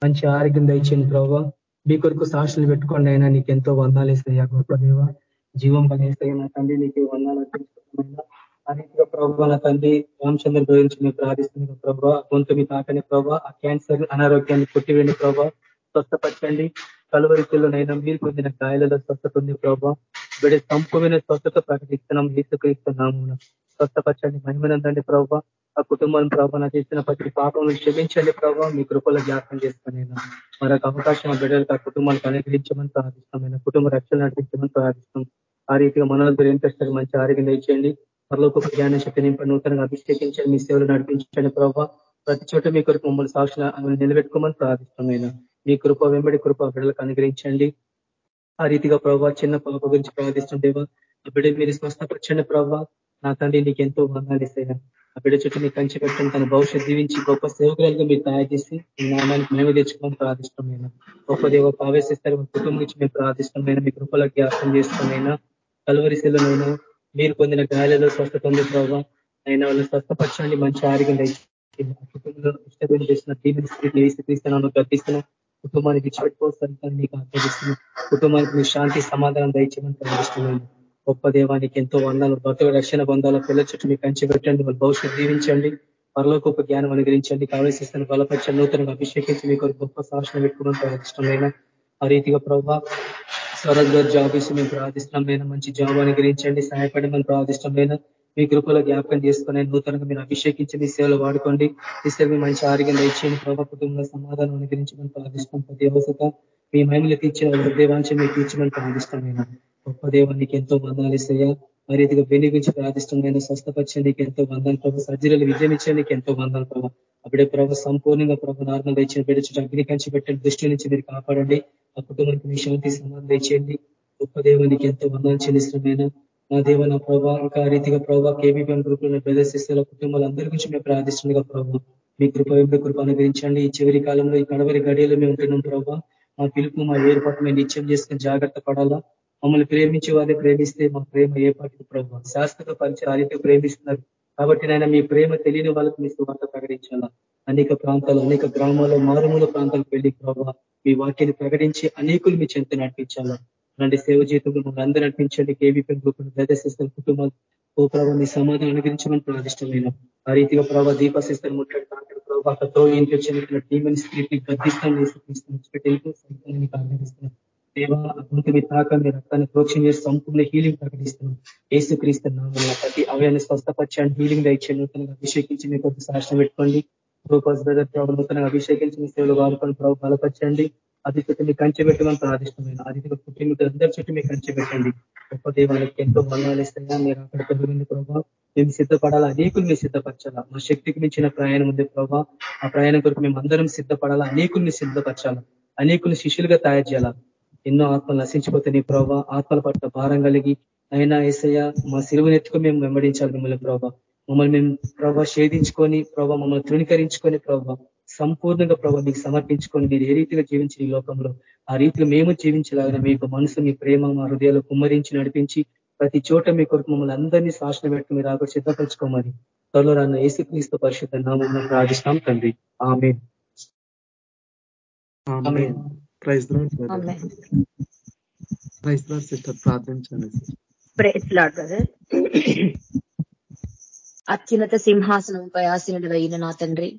Speaker 5: మంచి ఆరోగ్యం దయచేయండి ప్రభావ మీ కొరకు సాక్షులు పెట్టుకోండి అయినా నీకు ఎంతో వందాలేస్తాయా గొప్ప దేవ. జీవం పనిస్తాయి నా తండ్రి. నీకు వందాలు అర్పించుకుంటున్నా అనేక ప్రభావ నా తండ్రి రామచంద్ర గురించి మేము ప్రార్థిస్తున్నాం ప్రభావ. గొంతు మీ తాకని ప్రభావ. ఆ క్యాన్సర్ అనారోగ్యాన్ని కొట్టివేండి ప్రభావ. స్వస్థపరచండి. కలువరికల్లోనైనా మీరు పొందిన గాయాలలో స్వస్థత ఉంది ప్రభావ. బిడ్డ సంపూర్ణ స్వస్థత ప్రకటిస్తున్నాం. ఈసుకరిస్తున్నాము స్వస్థపరచండి. మహిమనందండి ప్రభావ. ఆ కుటుంబాన్ని ప్రభావ చేసిన ప్రతి పాపం క్షమించండి ప్రభావ. మీ కృపలో జ్ఞాపకం చేసుకునేనా? మరొక అవకాశం ఆ బిడ్డలకు ఆ కుటుంబానికి అనుగ్రహించమని ప్రార్థిస్తాం కుటుంబ రక్షణ నడిపించమని ప్రార్థిస్తాం ఆ రీతిగా మనోదరు ఇంట్రెస్ట్ మంచి ఆరోగ్యం ఇచ్చేయండి మరొక జ్ఞాన శక్తి నింప నూతనంగా అభిషేకించండి మీ సేవలు నడిపించండి ప్రభావ ప్రతి చోట మీ కొరకు మమ్మల్ని సాక్షులు నిలబెట్టుకోమని ప్రార్థిష్టమైన మీ కృప వెంబడి కృప బిడ్డలకు అనుగ్రహించండి. ఆ రీతిగా ప్రభావ చిన్న పాప గురించి ప్రార్థిస్తుండేవా ఆ బిడ్డ మీరు స్వస్థపరచండి ప్రభావ నా తండ్రి నీకు ఎంతో వందాలు ఇస్తాయా ఆ బిడ్డ చుట్టూ మీకు కంచి పెట్టడం తన భవిష్యత్ జీవించి గొప్ప సేవకులుగా మీరు తయారు చేసి మీ నామానికి మేము తెచ్చుకోమని ప్రార్థిష్టమైన గొప్ప దేవ ఆవేశిస్తారు కుటుంబం నుంచి మేము ప్రార్థిష్టమైన మీ కృపల జ్ఞాపకం చేస్తామైనా కలవరిశీలనైనా మీరు పొందిన గాయాలలో స్వస్థ పొందే ప్రభావ అయినా వాళ్ళు స్వస్థపరచండి మంచి ఆరోగ్యం కుటుంబంలో ఇష్టపడి చేసిన దీని స్థితి ఏ కుటుంబానికి విడిచిపెట్టుకోవస్తాను నీకు ఆగ్రహిస్తున్నాం కుటుంబానికి మీ శాంతి సమాధానం దయచేయమని ప్రార్థిస్తున్నాను గొప్ప దేవానికి ఎంతో వందాలు భక్తులు రక్షణ బంధాల పిల్లల చుట్టూ మీకు కంచి పెట్టండి వాళ్ళ భవిష్యత్తు దీవించండి గొప్ప జ్ఞానం అనుగ్రహించండి కావలసిన బలపరిచ నూతనంగా అభిషేకించి మీకు గొప్ప సాహసం పెట్టుకోవడం ఇష్టమైన ఆ రీతిగా ప్రభావ స్వరజ్ గారు జాబ్ ఇస్తూ మేము ప్రార్థిస్తున్నాం మంచి జాబ్ అనుగ్రహించండి సహాయపడమని ప్రార్థిష్టమైన మీ కృపలో జ్ఞాపకం చేసుకుని నూతనంగా మీరు అభిషేకించి మీ సేవలు వాడుకోండి. ఈ సేవ మంచి ఆరోగ్యం ఇచ్చేయండి ప్రభావ కుటుంబంలో సమాధానం అనుగ్రహించమని ప్రార్థిస్తాం ప్రతి అవసరం మీ మహిళలు తీర్చిన హృదయవాంఛ మీకు తీర్చమని ప్రార్థిస్తాం గొప్ప దేవానికి ఎంతో వందాలు ఇస్తాయా ఆ రీతిగా వెలి గురించి ప్రార్థిష్టమైన స్వస్థపరిచేందుకు ఎంతో వందలు ప్రభావ సర్జరీలు విజయం ఇచ్చేందుకు ఎంతో వందలు ప్రభావ అప్పుడే ప్రభావ సంపూర్ణంగా ప్రభు నార్మల్ ఇచ్చిన బిడ్డ అగ్ని కంచి పెట్టండి. దృష్టి నుంచి మీరు కాపాడండి. ఆ కుటుంబానికి మీ శాంతి సమాధానం ఇచ్చేయండి గొప్ప దేవానికి ఎంతో వందలు చెల్లిస్తున్నమైన నా దేవ నా ప్రభావ ఇంకా రీతిగా ప్రభావ కేబీపీఎం గ్రూప్లో ప్రదర్శిస్తున్న కుటుంబాల అందరి గురించి మేము ప్రార్థిస్తుండగా ప్రభావ మీ కృప కృప అనుగ్రహించండి. ఈ చివరి కాలంలో ఈ కడవరి గడియలో మేము ఉంటున్నాం ప్రభావ మా పిలుపు మా ఏర్పాటు మేము నిత్యం చేసుకుని జాగ్రత్త పడాలా. మమ్మల్ని ప్రేమించే వారిని ప్రేమిస్తే మా ప్రేమ ఏ పాటికి ప్రభావ శాశ్వత పరిచయ ఆదిత్య ప్రేమిస్తున్నారు. కాబట్టి నేను మీ ప్రేమ తెలియని వాళ్ళకి మీ సువార్త ప్రకటించాలా? అనేక ప్రాంతాలు అనేక గ్రామాల్లో మారుమూల ప్రాంతాలకు వెళ్ళి ప్రభావ మీ వాక్యాన్ని ప్రకటించి అనేకులు మీ చెంత నడిపించాలా? అలాంటి సేవ జీవితంలో మమ్మల్ని అందరూ నడిపించండి. కేవీపీ గ్రూప్ దశిస్తున్న కుటుంబాలు ఓ ప్రభావ మీ సమాధానం అనుగ్రహించమని ప్రార్థిష్టమైన. ఆ రీతిగా ప్రభావ దీపశిస్తారు ముట్టడి ఇంటి వచ్చిన టీమని స్త్రీని గద్దిస్తాను దేవ అద్భుత మీ తాక మీ రక్తాన్ని ప్రోక్షణ చేసి సంపూర్ణ హీలింగ్ ప్రకటిస్తున్నాం. ఏసు క్రీస్తున్నాం ప్రతి అవయాన్ని స్వస్థపరచండి హీలింగ్ దయచండి నూతనంగా అభిషేకించి మీ కొద్ది సాక్ష్యం పెట్టుకోండి. రూపాస్ బ్రదర్ ప్రభు నూతనంగా అభిషేకించి మీ సేవలు వాడుకొని ప్రభు బలపరచండి. అది మీ కంచె పెట్టమని ప్రార్థిష్టమైన అది కుటుంబ అందరి చుట్టూ మీ కంచె పెట్టండి. గొప్ప దేవాలకి ఎంతో బంధాలు ఇస్తాయా మీరు అక్కడ పెరిగింది ప్రభావ మేము సిద్ధపడాలా? అనేకులు మీరు సిద్ధపరచాలా? మా శక్తికి మించిన ప్రయాణం ఉంది ప్రభావ ఆ ప్రయాణం కొరకు మేము అందరం సిద్ధపడాలా? అనేకుల్ని సిద్ధపరచాలా? అనేకుల్ని శిష్యులుగా తయారు చేయాలా? ఎన్నో ఆత్మలు నశించిపోతే నీ ప్రభావ ఆత్మల పట్ల భారం కలిగి అయినా ఏసయ్య మా సిలువనెత్తుకు మేము వెంబడించాలి మిమ్మల్ని ప్రభావ మమ్మల్ని మేము ప్రభావ షేధించుకొని ప్రభావ మమ్మల్ని తృణీకరించుకొని ప్రభావ సంపూర్ణంగా ప్రభావ మీకు సమర్పించుకొని మీరు ఏ రీతిగా జీవించి ఈ లోకంలో ఆ రీతిలో మేము జీవించలాగిన మీకు మనసు మీ ప్రేమ మా హృదయాలు కుమ్మరించి నడిపించి ప్రతి చోట మీ కొరకు మమ్మల్ని అందరినీ శాసన పెట్టి మీరు ఆకు సిద్ధపరచుకోమని త్వరలో రాన్న ఏసుక్రీస్తు పరిషత్ నామం ప్రార్థిస్తాం తండ్రి. ఆమె
Speaker 3: ప్రైజ్ ప్రైజ్ సిస్టర్ ప్రార్థించండి
Speaker 4: అత్యున్నత సింహాసనంపై ఆసీనుడు అయిన నా తండ్రి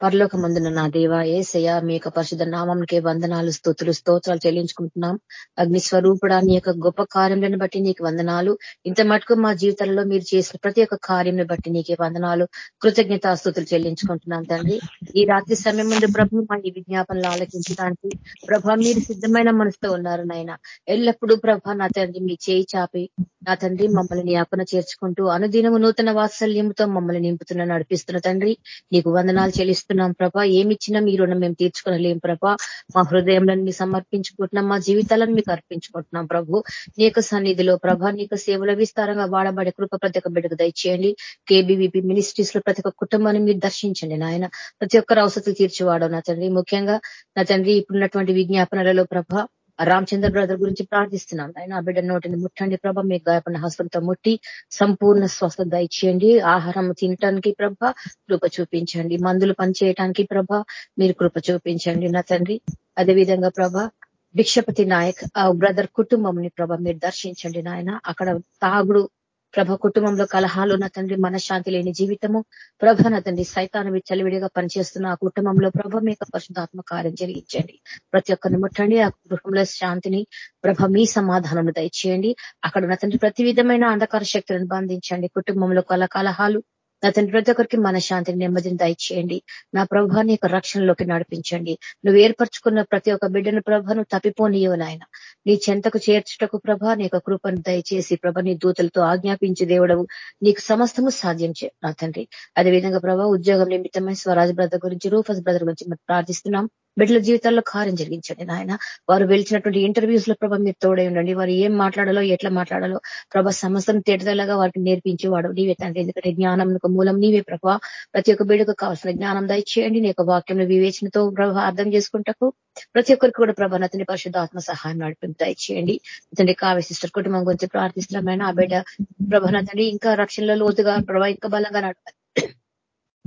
Speaker 4: పరలోక మందున నా దేవ ఏసయ మీ యొక్క పరిశుద్ధ నామంకే వందనాలు స్థుతులు స్తోత్రాలు చెల్లించుకుంటున్నాం. అగ్ని స్వరూపుడా నీ యొక్క గొప్ప కార్యములను బట్టి నీకు వందనాలు. ఇంత మటుకు మా జీవితంలో మీరు చేసిన ప్రతి ఒక్క కార్యంని బట్టి నీకే వందనాలు. కృతజ్ఞతాస్థుతులు చెల్లించుకుంటున్నాం తండ్రి. ఈ రాత్రి సమయం ముందు ప్రభు మా ఈ విజ్ఞాపనలు ఆలోచించడానికి ప్రభ మీరు సిద్ధమైన మనసుతో ఉన్నారు నాయన. ఎల్లప్పుడూ ప్రభ నా తండ్రి మీ చేయి చాపి నా తండ్రి మమ్మల్ని జ్ఞాపన చేర్చుకుంటూ అనుదినము నూతన వాత్సల్యంతో మమ్మల్ని నింపుతున్న నడిపిస్తున్న తండ్రి నీకు వందనాలు చెల్లిస్తున్నాం ప్రభా. ఏమిచ్చినా మీ రుణం మేము తీర్చుకోలేం ప్రభా. మా హృదయంలో మీ సమర్పించుకుంటున్నాం. మా జీవితాలను మీకు అర్పించుకుంటున్నాం ప్రభు. నీ యొక్క సన్నిధిలో ప్రభా నీ సేవల విస్తారంగా వాడబడే కృప ప్రతి ఒక్క బిడ్డకు దయచేయండి. కేబీవీపీ మినిస్ట్రీస్లో ప్రతి ఒక్క కుటుంబాన్ని మీరు దర్శించండి నాయన. ప్రతి ఒక్కరు అవసరం తీర్చివాడు నా తండ్రి. ముఖ్యంగా నా తండ్రి ఇప్పుడున్నటువంటి విజ్ఞాపనలలో ప్రభా రామచంద్ర బ్రదర్ గురించి ప్రార్థిస్తున్నాం. ఆయన ఆ బిడ్డ నోటిని ముట్టండి ప్రభ. మీ గాయపడిన హస్తంతో ముట్టి సంపూర్ణ స్వస్థత దయచేయండి. ఆహారం తినటానికి ప్రభ కృప చూపించండి. మందులు పనిచేయటానికి ప్రభ మీరు కృప చూపించండి. నా తండ్రి అదేవిధంగా ప్రభ భిక్షపతి నాయక్ ఆ బ్రదర్ కుటుంబంని ప్రభ మీరు దర్శించండి నాయన. అక్కడ తాగుడు ప్రభ కుటుంబంలో కలహాలు నా తండ్రి మనశ్శాంతి లేని జీవితము ప్రభ నా తండ్రి సైతాను చలివిడిగా పనిచేస్తున్న ఆ కుటుంబంలో ప్రభ మీకు పరిశుద్ధాత్మ కార్యం జరిగించండి. ప్రతి ఒక్కరిని ముట్టండి ఆ గృహంలో శాంతిని ప్రభ మీ సమాధానం దయచేయండి. అక్కడ నా తండ్రి ప్రతి విధమైన అంధకార శక్తులను బంధించండి. కుటుంబంలో కల కలహాలు నా తండ్రి ప్రతి ఒక్కరికి మన శాంతిని నెమ్మదిని దయచేయండి. నా ప్రభాని యొక్క రక్షణలోకి నడిపించండి. నువ్వు ఏర్పరచుకున్న ప్రతి ఒక్క బిడ్డను ప్రభను తప్పిపోనీయో నాయన. నీ చెంతకు చేర్చుటకు ప్రభ నీ యొక్క కృపను దయచేసి ప్రభ నీ దూతలతో ఆజ్ఞాపించి దేవుడవు. నీకు సమస్తము సాధ్యం చే నా తండ్రి. అదేవిధంగా ప్రభా ఉద్యోగం నిమిత్తమై స్వరాజ్ బ్రదర్ గురించి రూఫస్ బ్రదర్ గురించి ప్రార్థిస్తున్నాం. బిడ్డల జీవితాల్లో కార్యం జరిగించండి నాయన. వారు వెలిచినటువంటి ఇంటర్వ్యూస్లో ప్రభ మీరు తోడై ఉండండి. వారు ఏం మాట్లాడాలో ఎట్లా మాట్లాడాలో ప్రభ సమస్తం తేటదలగా వారికి నేర్పించి వాడు నీవే తండ్రి. ఎందుకంటే జ్ఞానం మూలం నీవే ప్రభావ ప్రతి ఒక్క బిడ్డకు కావాల్సిన జ్ఞానం దయచేయండి. నీ యొక్క వాక్యంలో వివేచనతో ప్రభ అర్థం చేసుకుంటకు ప్రతి ఒక్కరికి కూడా ప్రభ నతని పరిశుద్ధాత్మ సహాయం నడిపి దయచేయండి. తండ్రి కావ్య సిస్టర్ కుటుంబం గురించి ప్రార్థిస్తున్నామైనా ఆ బిడ్డ ప్రభ తండ్రి ఇంకా రక్షణలో లోతుగా ప్రభ ఇంకా బలంగా నడపాలి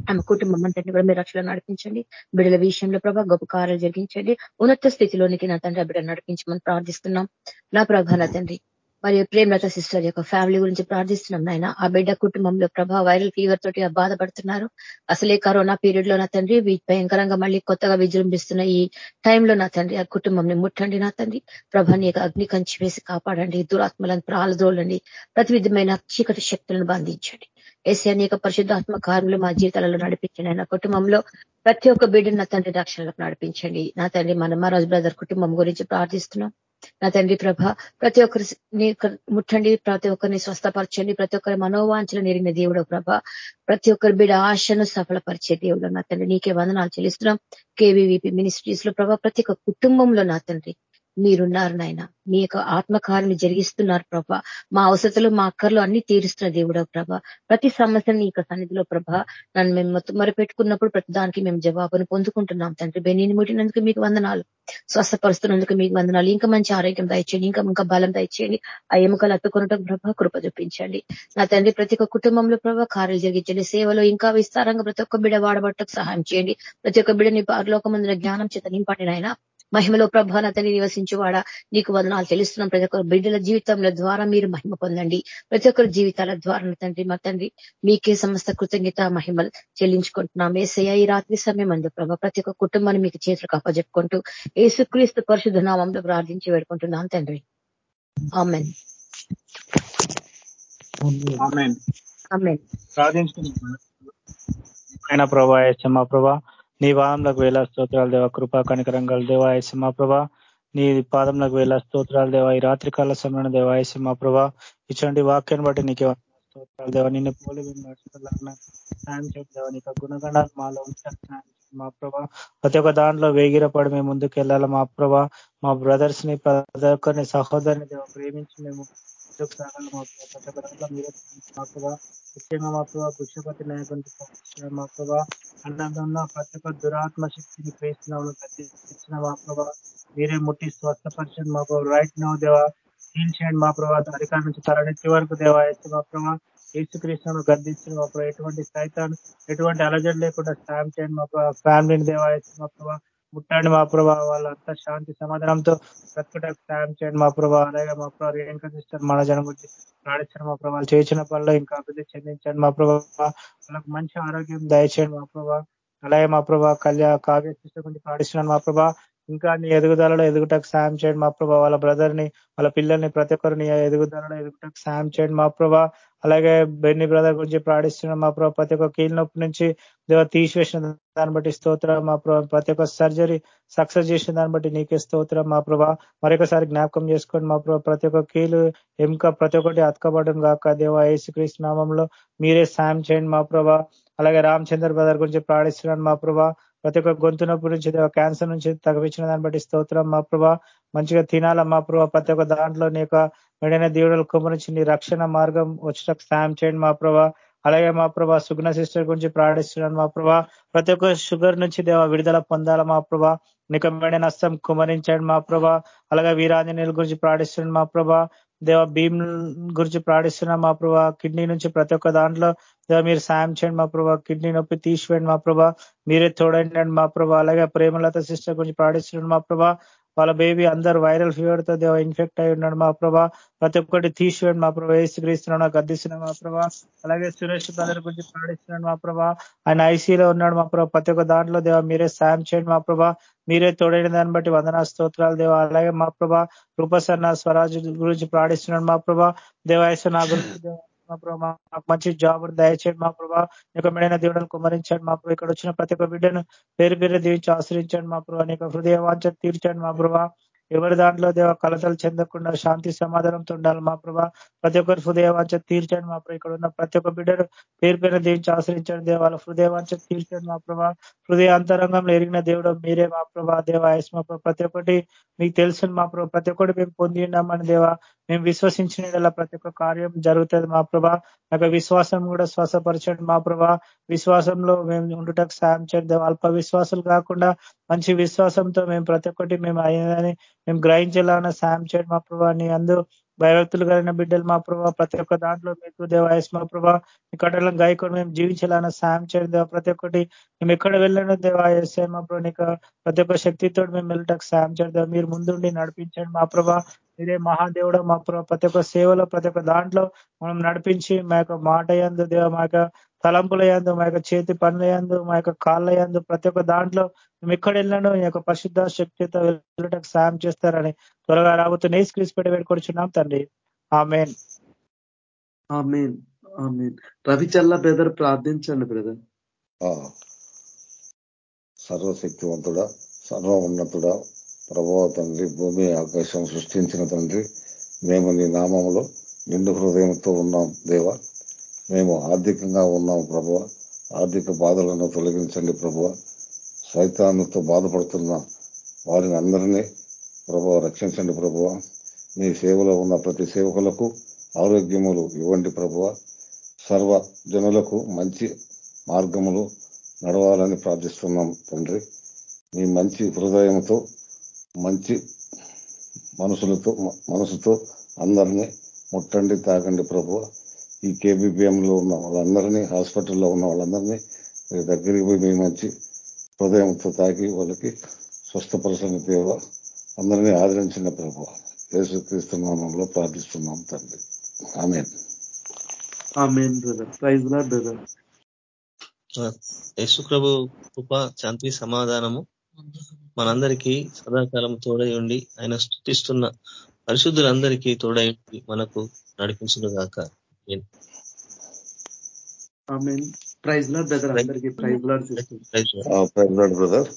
Speaker 4: ఆమె కుటుంబం అంతటి కూడా మీరు రక్షణ నడిపించండి. బిడ్డల విషయంలో ప్రభా గొప్ప కార్యాలు జరిగించండి. ఉన్నత స్థితిలోనికి నా తండ్రి బిడ్డ నడిపించమని ప్రార్థిస్తున్నాం. నా ప్రభా నా తండ్రి మరి ప్రేమలత సిస్టర్ యొక్క ఫ్యామిలీ గురించి ప్రార్థిస్తున్నాం నాయన. ఆ బిడ్డ కుటుంబంలో ప్రభా వైరల్ ఫీవర్ తోటి బాధపడుతున్నారు. అసలే కరోనా పీరియడ్లో నా తండ్రి భయంకరంగా మళ్ళీ కొత్తగా విజృంభిస్తున్న ఈ టైంలో నా తండ్రి ఆ కుటుంబంని ముట్టండి నా తండ్రి. ప్రభాని అగ్ని కంచి వేసి కాపాడండి. దురాత్మలను ప్రాలదోలండి ప్రతి విధమైన చీకటి శక్తులను బంధించండి. ఏసీ అనేక పరిశుద్ధాత్మ కార్యులు మా జీవితాలలో నడిపించండి. నా కుటుంబంలో ప్రతి ఒక్క బిడ్డను నా తండ్రి రక్షణలకు నడిపించండి. నా తండ్రి మన మహారాజ్ బ్రదర్ కుటుంబం గురించి ప్రార్థిస్తున్నాం. నా తండ్రి ప్రభ ప్రతి ఒక్కరిని ముట్టండి ప్రతి ఒక్కరిని స్వస్థపరచండి ప్రతి ఒక్కరి మనోవాంఛలు నెరిగిన దేవుడు ప్రభ ప్రతి ఒక్కరి బిడ ఆశను సఫలపరిచే దేవుడు నా తండ్రి. నీకే వందనాలు చెల్లిస్తున్నాం. కేవీవీపీ మినిస్ట్రీస్లో ప్రభా ప్రతి ఒక్క కుటుంబంలో నా తండ్రి. మీరున్నారు నాయన. మీ యొక్క ఆత్మకార్యం జరిగిస్తున్నారు ప్రభ. మా అవసరతలు మా అక్కర్లు అన్ని తీరుస్తున్న దేవుడ ప్రభ. ప్రతి సమస్యను నీ సన్నిధిలో ప్రభ నన్ను మేము మరపెట్టుకున్నప్పుడు ప్రతి దానికి మేము జవాబును పొందుకుంటున్నాం. తండ్రి బెన్నీని ముట్టినందుకు మీకు వందనాలు. స్వస్థపరుస్తున్నందుకు మీకు వందనాలు. ఇంకా మంచి ఆరోగ్యం దయచేయండి. ఇంకా ఇంకా బలం దయచేయండి. ఆ ఎముకలు అత్తుకున్నట్టు ప్రభ కృప చూపించండి నా తండ్రి ప్రతి ఒక్క కుటుంబంలో ప్రభ కార్యాలు జరిగించండి. సేవలో ఇంకా విస్తారంగా ప్రతి ఒక్క బిడ వాడబట్టకు సహాయం చేయండి. ప్రతి ఒక్క బిడని లోకమందున జ్ఞానం చేత నింపండి నాయన. మహిమలో ప్రభానతని నివసించువాడా? నీకు వదనాలు తెలుస్తున్నాం. ప్రతి ఒక్కరు బిడ్డల జీవితంలో ద్వారా మీరు మహిమ పొందండి. ప్రతి ఒక్కరి జీవితాల ద్వారా తండ్రి మా తండ్రి మీకే సమస్త కృతజ్ఞత మహిమలు చెల్లించుకుంటున్నాం. ఏసయ్య ఈ రాత్రి సమయం అందు ప్రభా ప్రతి ఒక్క కుటుంబాన్ని మీకు చేతులకు అప్పచెప్పుకుంటూ ఏసుక్రీస్తు పరిశుద్ధ నామంలో ప్రార్థించి వేడుకుంటున్నాం తండ్రి. ఆమెన్
Speaker 6: ప్రభా మా ప్రభా నీ వాహంలోకి వేల స్తోత్రాలు దేవ. కృపా కనికరంగాలు దేవాయసి మా ప్రభా. నీ పాదంలకు వేల స్తోత్రాలు దేవా. ఈ రాత్రికాల సమయంలో దేవాయసి మా ప్రభా. ఇటువంటి వాక్యాన్ని బట్టి నీకే స్తోత్రాలు దేవ. నిన్ను పోలి సాయం చేయండి నీకు గుణగణాలు మాలో ఉంచాలి మా ప్రభా ప్రతి ఒక్క దాంట్లో వేగిరపడి మేము ముందుకు వెళ్ళాలి మా ప్రభా. మా బ్రదర్స్ని ప్రతి ఒక్కరిని సహోదరిని దేవ ప్రేమించి మేము ముందుకు సాగాలి మా ప్రతి ఒక్క దాంట్లో మీరే మా ప్రభా. ముఖ్యంగా మా ప్రభావ పుష్పపతి నాయకుని మా ప్రభా అన్నంలో ప్రతి ఒక్క దురాత్మ శక్తిని ప్రేస్తున్నాము ఇచ్చిన మా ప్రభావ మీరే ముట్టి స్వస్థపరచండి మా ప్రభావ రైట్ నో దేవా హీల్ చేయండి మా ప్రభావ అధికారం నుంచి తరలించే వరకు దేవా ఎత్తు మా ప్రభావ యేసుకృష్ణను గర్దించిన మా ప్రభావ ఎటువంటి సైతాన్ని ఎటువంటి అలజడి లేకుండా సాయం చేయండి మా ప్రభావ ఫ్యామిలీని దేవా ఎత్తు మా ప్రభావ ముట్టండి మా ప్రభా వాళ్ళంతా శాంతి సమాధానంతో బ్రతుకుటకు సాయం చేయండి మా ప్రభా. అలాగే మా ప్రభావ రేణుక సిస్టర్ మన జనం గురించి ప్రాణించండి మా ప్రభావాలు చేసిన పనిలో ఇంకా అభివృద్ధి చెందించండి మా ప్రభావ వాళ్ళకి మంచి ఆరోగ్యం దయచేయండి మా ప్రభా. అలాగే మా ప్రభా కళ్యాణ కావ్య సిస్టర్ గురించి ప్రాణిస్తున్నాను మా ప్రభా. ఇంకా నీ ఎదుగుదలలో ఎదుగుటకు సాయం చేయండి మా ప్రభా. వాళ్ళ బ్రదర్ని వాళ్ళ పిల్లల్ని ప్రతి ఒక్కరిని ఎదుగుదలలో ఎదుగుటకు సాయం చేయండి మా ప్రభా. అలాగే బెన్ని బ్రదర్ గురించి ప్రాణిస్తున్నాం మా ప్రభా. ప్రతి ఒక్క కీళ్ళ నొప్పి నుంచి దేవ తీసివేసిన దాన్ని బట్టి స్తోత్రం మా ప్రభా. ప్రతి ఒక్క సర్జరీ సక్సెస్ చేసిన దాన్ని బట్టి నీకే స్తోత్రం మా ప్రభా. మరొకసారి జ్ఞాపకం చేసుకోండి మా ప్రభా. ప్రతి ఒక్క కీలు ఎంక ప్రతి ఒక్కటి అతకబడడం కాక దేవ ఏసుక్రీస్తు నామంలో మీరే సాయం చేయండి మా ప్రభా. అలాగే రామచంద్ర బ్రదర్ గురించి ప్రాణిస్తున్నాను మా ప్రభా. ప్రతి ఒక్క గొంతు నొప్పి నుంచి క్యాన్సర్ నుంచి తగ్గించిన దాన్ని బట్టి స్తోత్రం. మా ప్రభా మంచిగా తినాల మా ప్రభా? ప్రతి ఒక్క దాంట్లో నీ యొక్క మెడైన దేవుడుల కుమరించి నీ రక్షణ మార్గం వచ్చిన సాయం చేయండి మా ప్రభా. అలాగే మా ప్రభా సుగ్న సిస్టర్ గురించి ప్రార్థిస్తున్నాను మా ప్రభా. ప్రతి ఒక్క షుగర్ నుంచి దేవ విడుదల పొందాల మా ప్రభా. నికమైన నష్టం కుమరించండి మా ప్రభా. అలాగే వీరాంజనేయుల గురించి ప్రాణిస్తున్నాను మా ప్రభా. దేవ భీమ్ గురించి ప్రాణిస్తున్నా మా ప్రభా. కిడ్నీ నుంచి ప్రతి ఒక్క దాంట్లో దేవ మీరు సాయం చేయండి మా ప్రభా. కిడ్నీ నొప్పి తీసివేయండి మా ప్రభా. మీరే తోడండి మా ప్రభా. అలాగే ప్రేమలత సిస్టర్ గురించి ప్రాణిస్తున్నాడు మా ప్రభా. వాళ్ళ బేబీ అందరు వైరల్ ఫీవర్తో దేవ ఇన్ఫెక్ట్ అయి ఉన్నాడు మా ప్రభా. ప్రతి ఒక్కటి తీసివేయండి మా ప్రభా. వేసుక్రీస్తున్నాడు గద్దిస్తున్నాడు మా ప్రభా. అలాగే సురేష్ బ్రదర్ గురించి ప్రాణిస్తున్నాడు మా ప్రభా. ఆయన ఐసీలో ఉన్నాడు మా ప్రభా. ప్రతి ఒక్క దాంట్లో దేవ మీరే సాయం చేయండి మా ప్రభా. మీరే తోడైన దాన్ని బట్టి వందనా స్తోత్రాలు దేవ. అలాగే మా ప్రభా రూపసన్న స్వరాజు గురించి ప్రాణిస్తున్నాడు మా ప్రభా. దేవాయస నా గురించి మా ప్రభావ మాకు మంచి జాబ్ దయచేయండి. మా ప్రభా నీకు మెడైన దేవుడిని కుమరించండి మా ప్రభు ఇక్కడ వచ్చిన ప్రతి ఒక్క బిడ్డను పేరు పేరు దీవించి ఆశ్రయించండి. మా ప్రభా నీకు హృదయ వాంఛ తీర్చండి మా ప్రభావ ఎవరి దాంట్లో దేవ కలతలు చెందకుండా శాంతి సమాధానంతో ఉండాలి. మా ప్రభా ప్రతి ఒక్కరి హృదయవాంచ తీర్చండి మా ప్రభా. ఇక్కడ ఉన్న ప్రతి ఒక్క బిడ్డను పేరు పేరు దేవించి ఆశ్రయించండి. దేవాల హృదయవాంచ తీర్చండి మా ప్రభా. హృదయ అంతరంగంలో ఎరిగిన దేవుడు మీరే మా ప్రభా. దేవ మా ప్రభా. ప్రతి ఒక్కటి మీకు తెలుసు మా ప్రభా. ప్రతి ఒక్కటి మేము పొంది ఉన్నామని దేవ మేము విశ్వసించిన ప్రతి ఒక్క కార్యం జరుగుతుంది మా ప్రభా. నాకు విశ్వాసం కూడా శ్వాసపరచండి మా ప్రభా. విశ్వాసంలో మేము ఉండటం సాయం చేద్దాం అల్ప విశ్వాసాలు కాకుండా మంచి విశ్వాసంతో మేము ప్రతి ఒక్కటి మేము అయ్యిందని మేము గ్రహించేలాగా సాయం చేయండి మా ప్రభా. నీ అందు భయభక్తులు కలిగిన బిడ్డలు మా ప్రభా. ప్రతి ఒక్క దాంట్లో మీకు దేవాయస్ మా ప్రభా. మీ కట్టలను గాయకుడు మేము జీవించాలన్న సాయం చేయండి దేవ. ప్రతి ఒక్కటి మేము ఎక్కడ వెళ్ళను దేవాయస్ మా ప్రభా. నీకు ప్రతి ఒక్క శక్తితో మేము వెళ్ళటకు సాయం చేయడం మీరు ముందుండి నడిపించండి మా ప్రభా. మీరే మహాదేవుడు మా ప్రతి ఒక్క సేవలో ప్రతి ఒక్క దాంట్లో మనం నడిపించి మా యొక్క మాట యందు దేవ మా యొక్క తలంపుల యందు మా యొక్క చేతి పనుల యందు మా యొక్క కాళ్ళ యందు ప్రతి ఒక్క దాంట్లో మేము ఎక్కడ వెళ్ళినాడో ఈ యొక్క పరిశుద్ధ శక్తితో వెళ్ళటకు సాయం చేస్తారని త్వరగా రాబోతున్న నేసి క్రీస్ పెట్టి వేడుకొచ్చున్నాం తండ్రి. Amen.
Speaker 3: Amen. Amen. Ravichalla brother ప్రార్థించండి బ్రదర్.
Speaker 7: సర్వశక్తివంతుడా సర్వ ఉన్నతుడా ప్రభావ తండ్రి భూమి ఆకాశం సృష్టించిన తండ్రి మేము నీ నామంలో నిండు హృదయంతో ఉన్నాం దేవ. మేము ఆర్థికంగా ఉన్నాం ప్రభు. ఆర్థిక బాధలను తొలగించండి ప్రభు. సైతాన్తో బాధపడుతున్న వారిని అందరినీ ప్రభు రక్షించండి ప్రభువ మీ సేవలో ఉన్న ప్రతి సేవకులకు ఆరోగ్యములు ఇవ్వండి ప్రభువ సర్వ జనులకు మంచి మార్గములు నడవాలని ప్రార్థిస్తున్నాం తండ్రి. మీ మంచి హృదయంతో మంచి మనసులతో మనసుతో అందరినీ ముట్టండి తాగండి ప్రభు. ఈ కేబిపిఎం లో ఉన్న వాళ్ళందరినీ హాస్పిటల్లో ఉన్న వాళ్ళందరినీ మీ దగ్గరికి పోయి మీ మంచి హృదయంతో తాకి వాళ్ళకి స్వస్థపరచని దేవ. అందరినీ ఆదరించిన ప్రభు. యేసుక్రీస్తు నామంలో ప్రార్థిస్తున్నాం తండ్రి. ఆమె
Speaker 8: యేసు ప్రభు కృప శాంతి సమాధానము. మనందరికీ సదాకాలం తోడై ఉండి ఆయన సృష్టిస్తున్న పరిశుద్ధులందరికీ తోడై ఉండి మనకు నడిపించిన గాక
Speaker 3: ఆమెన్ ప్రైజ్ లా బ్రదర్ అందరికీ ప్రైజ్ లాడ్
Speaker 7: బ్రదర్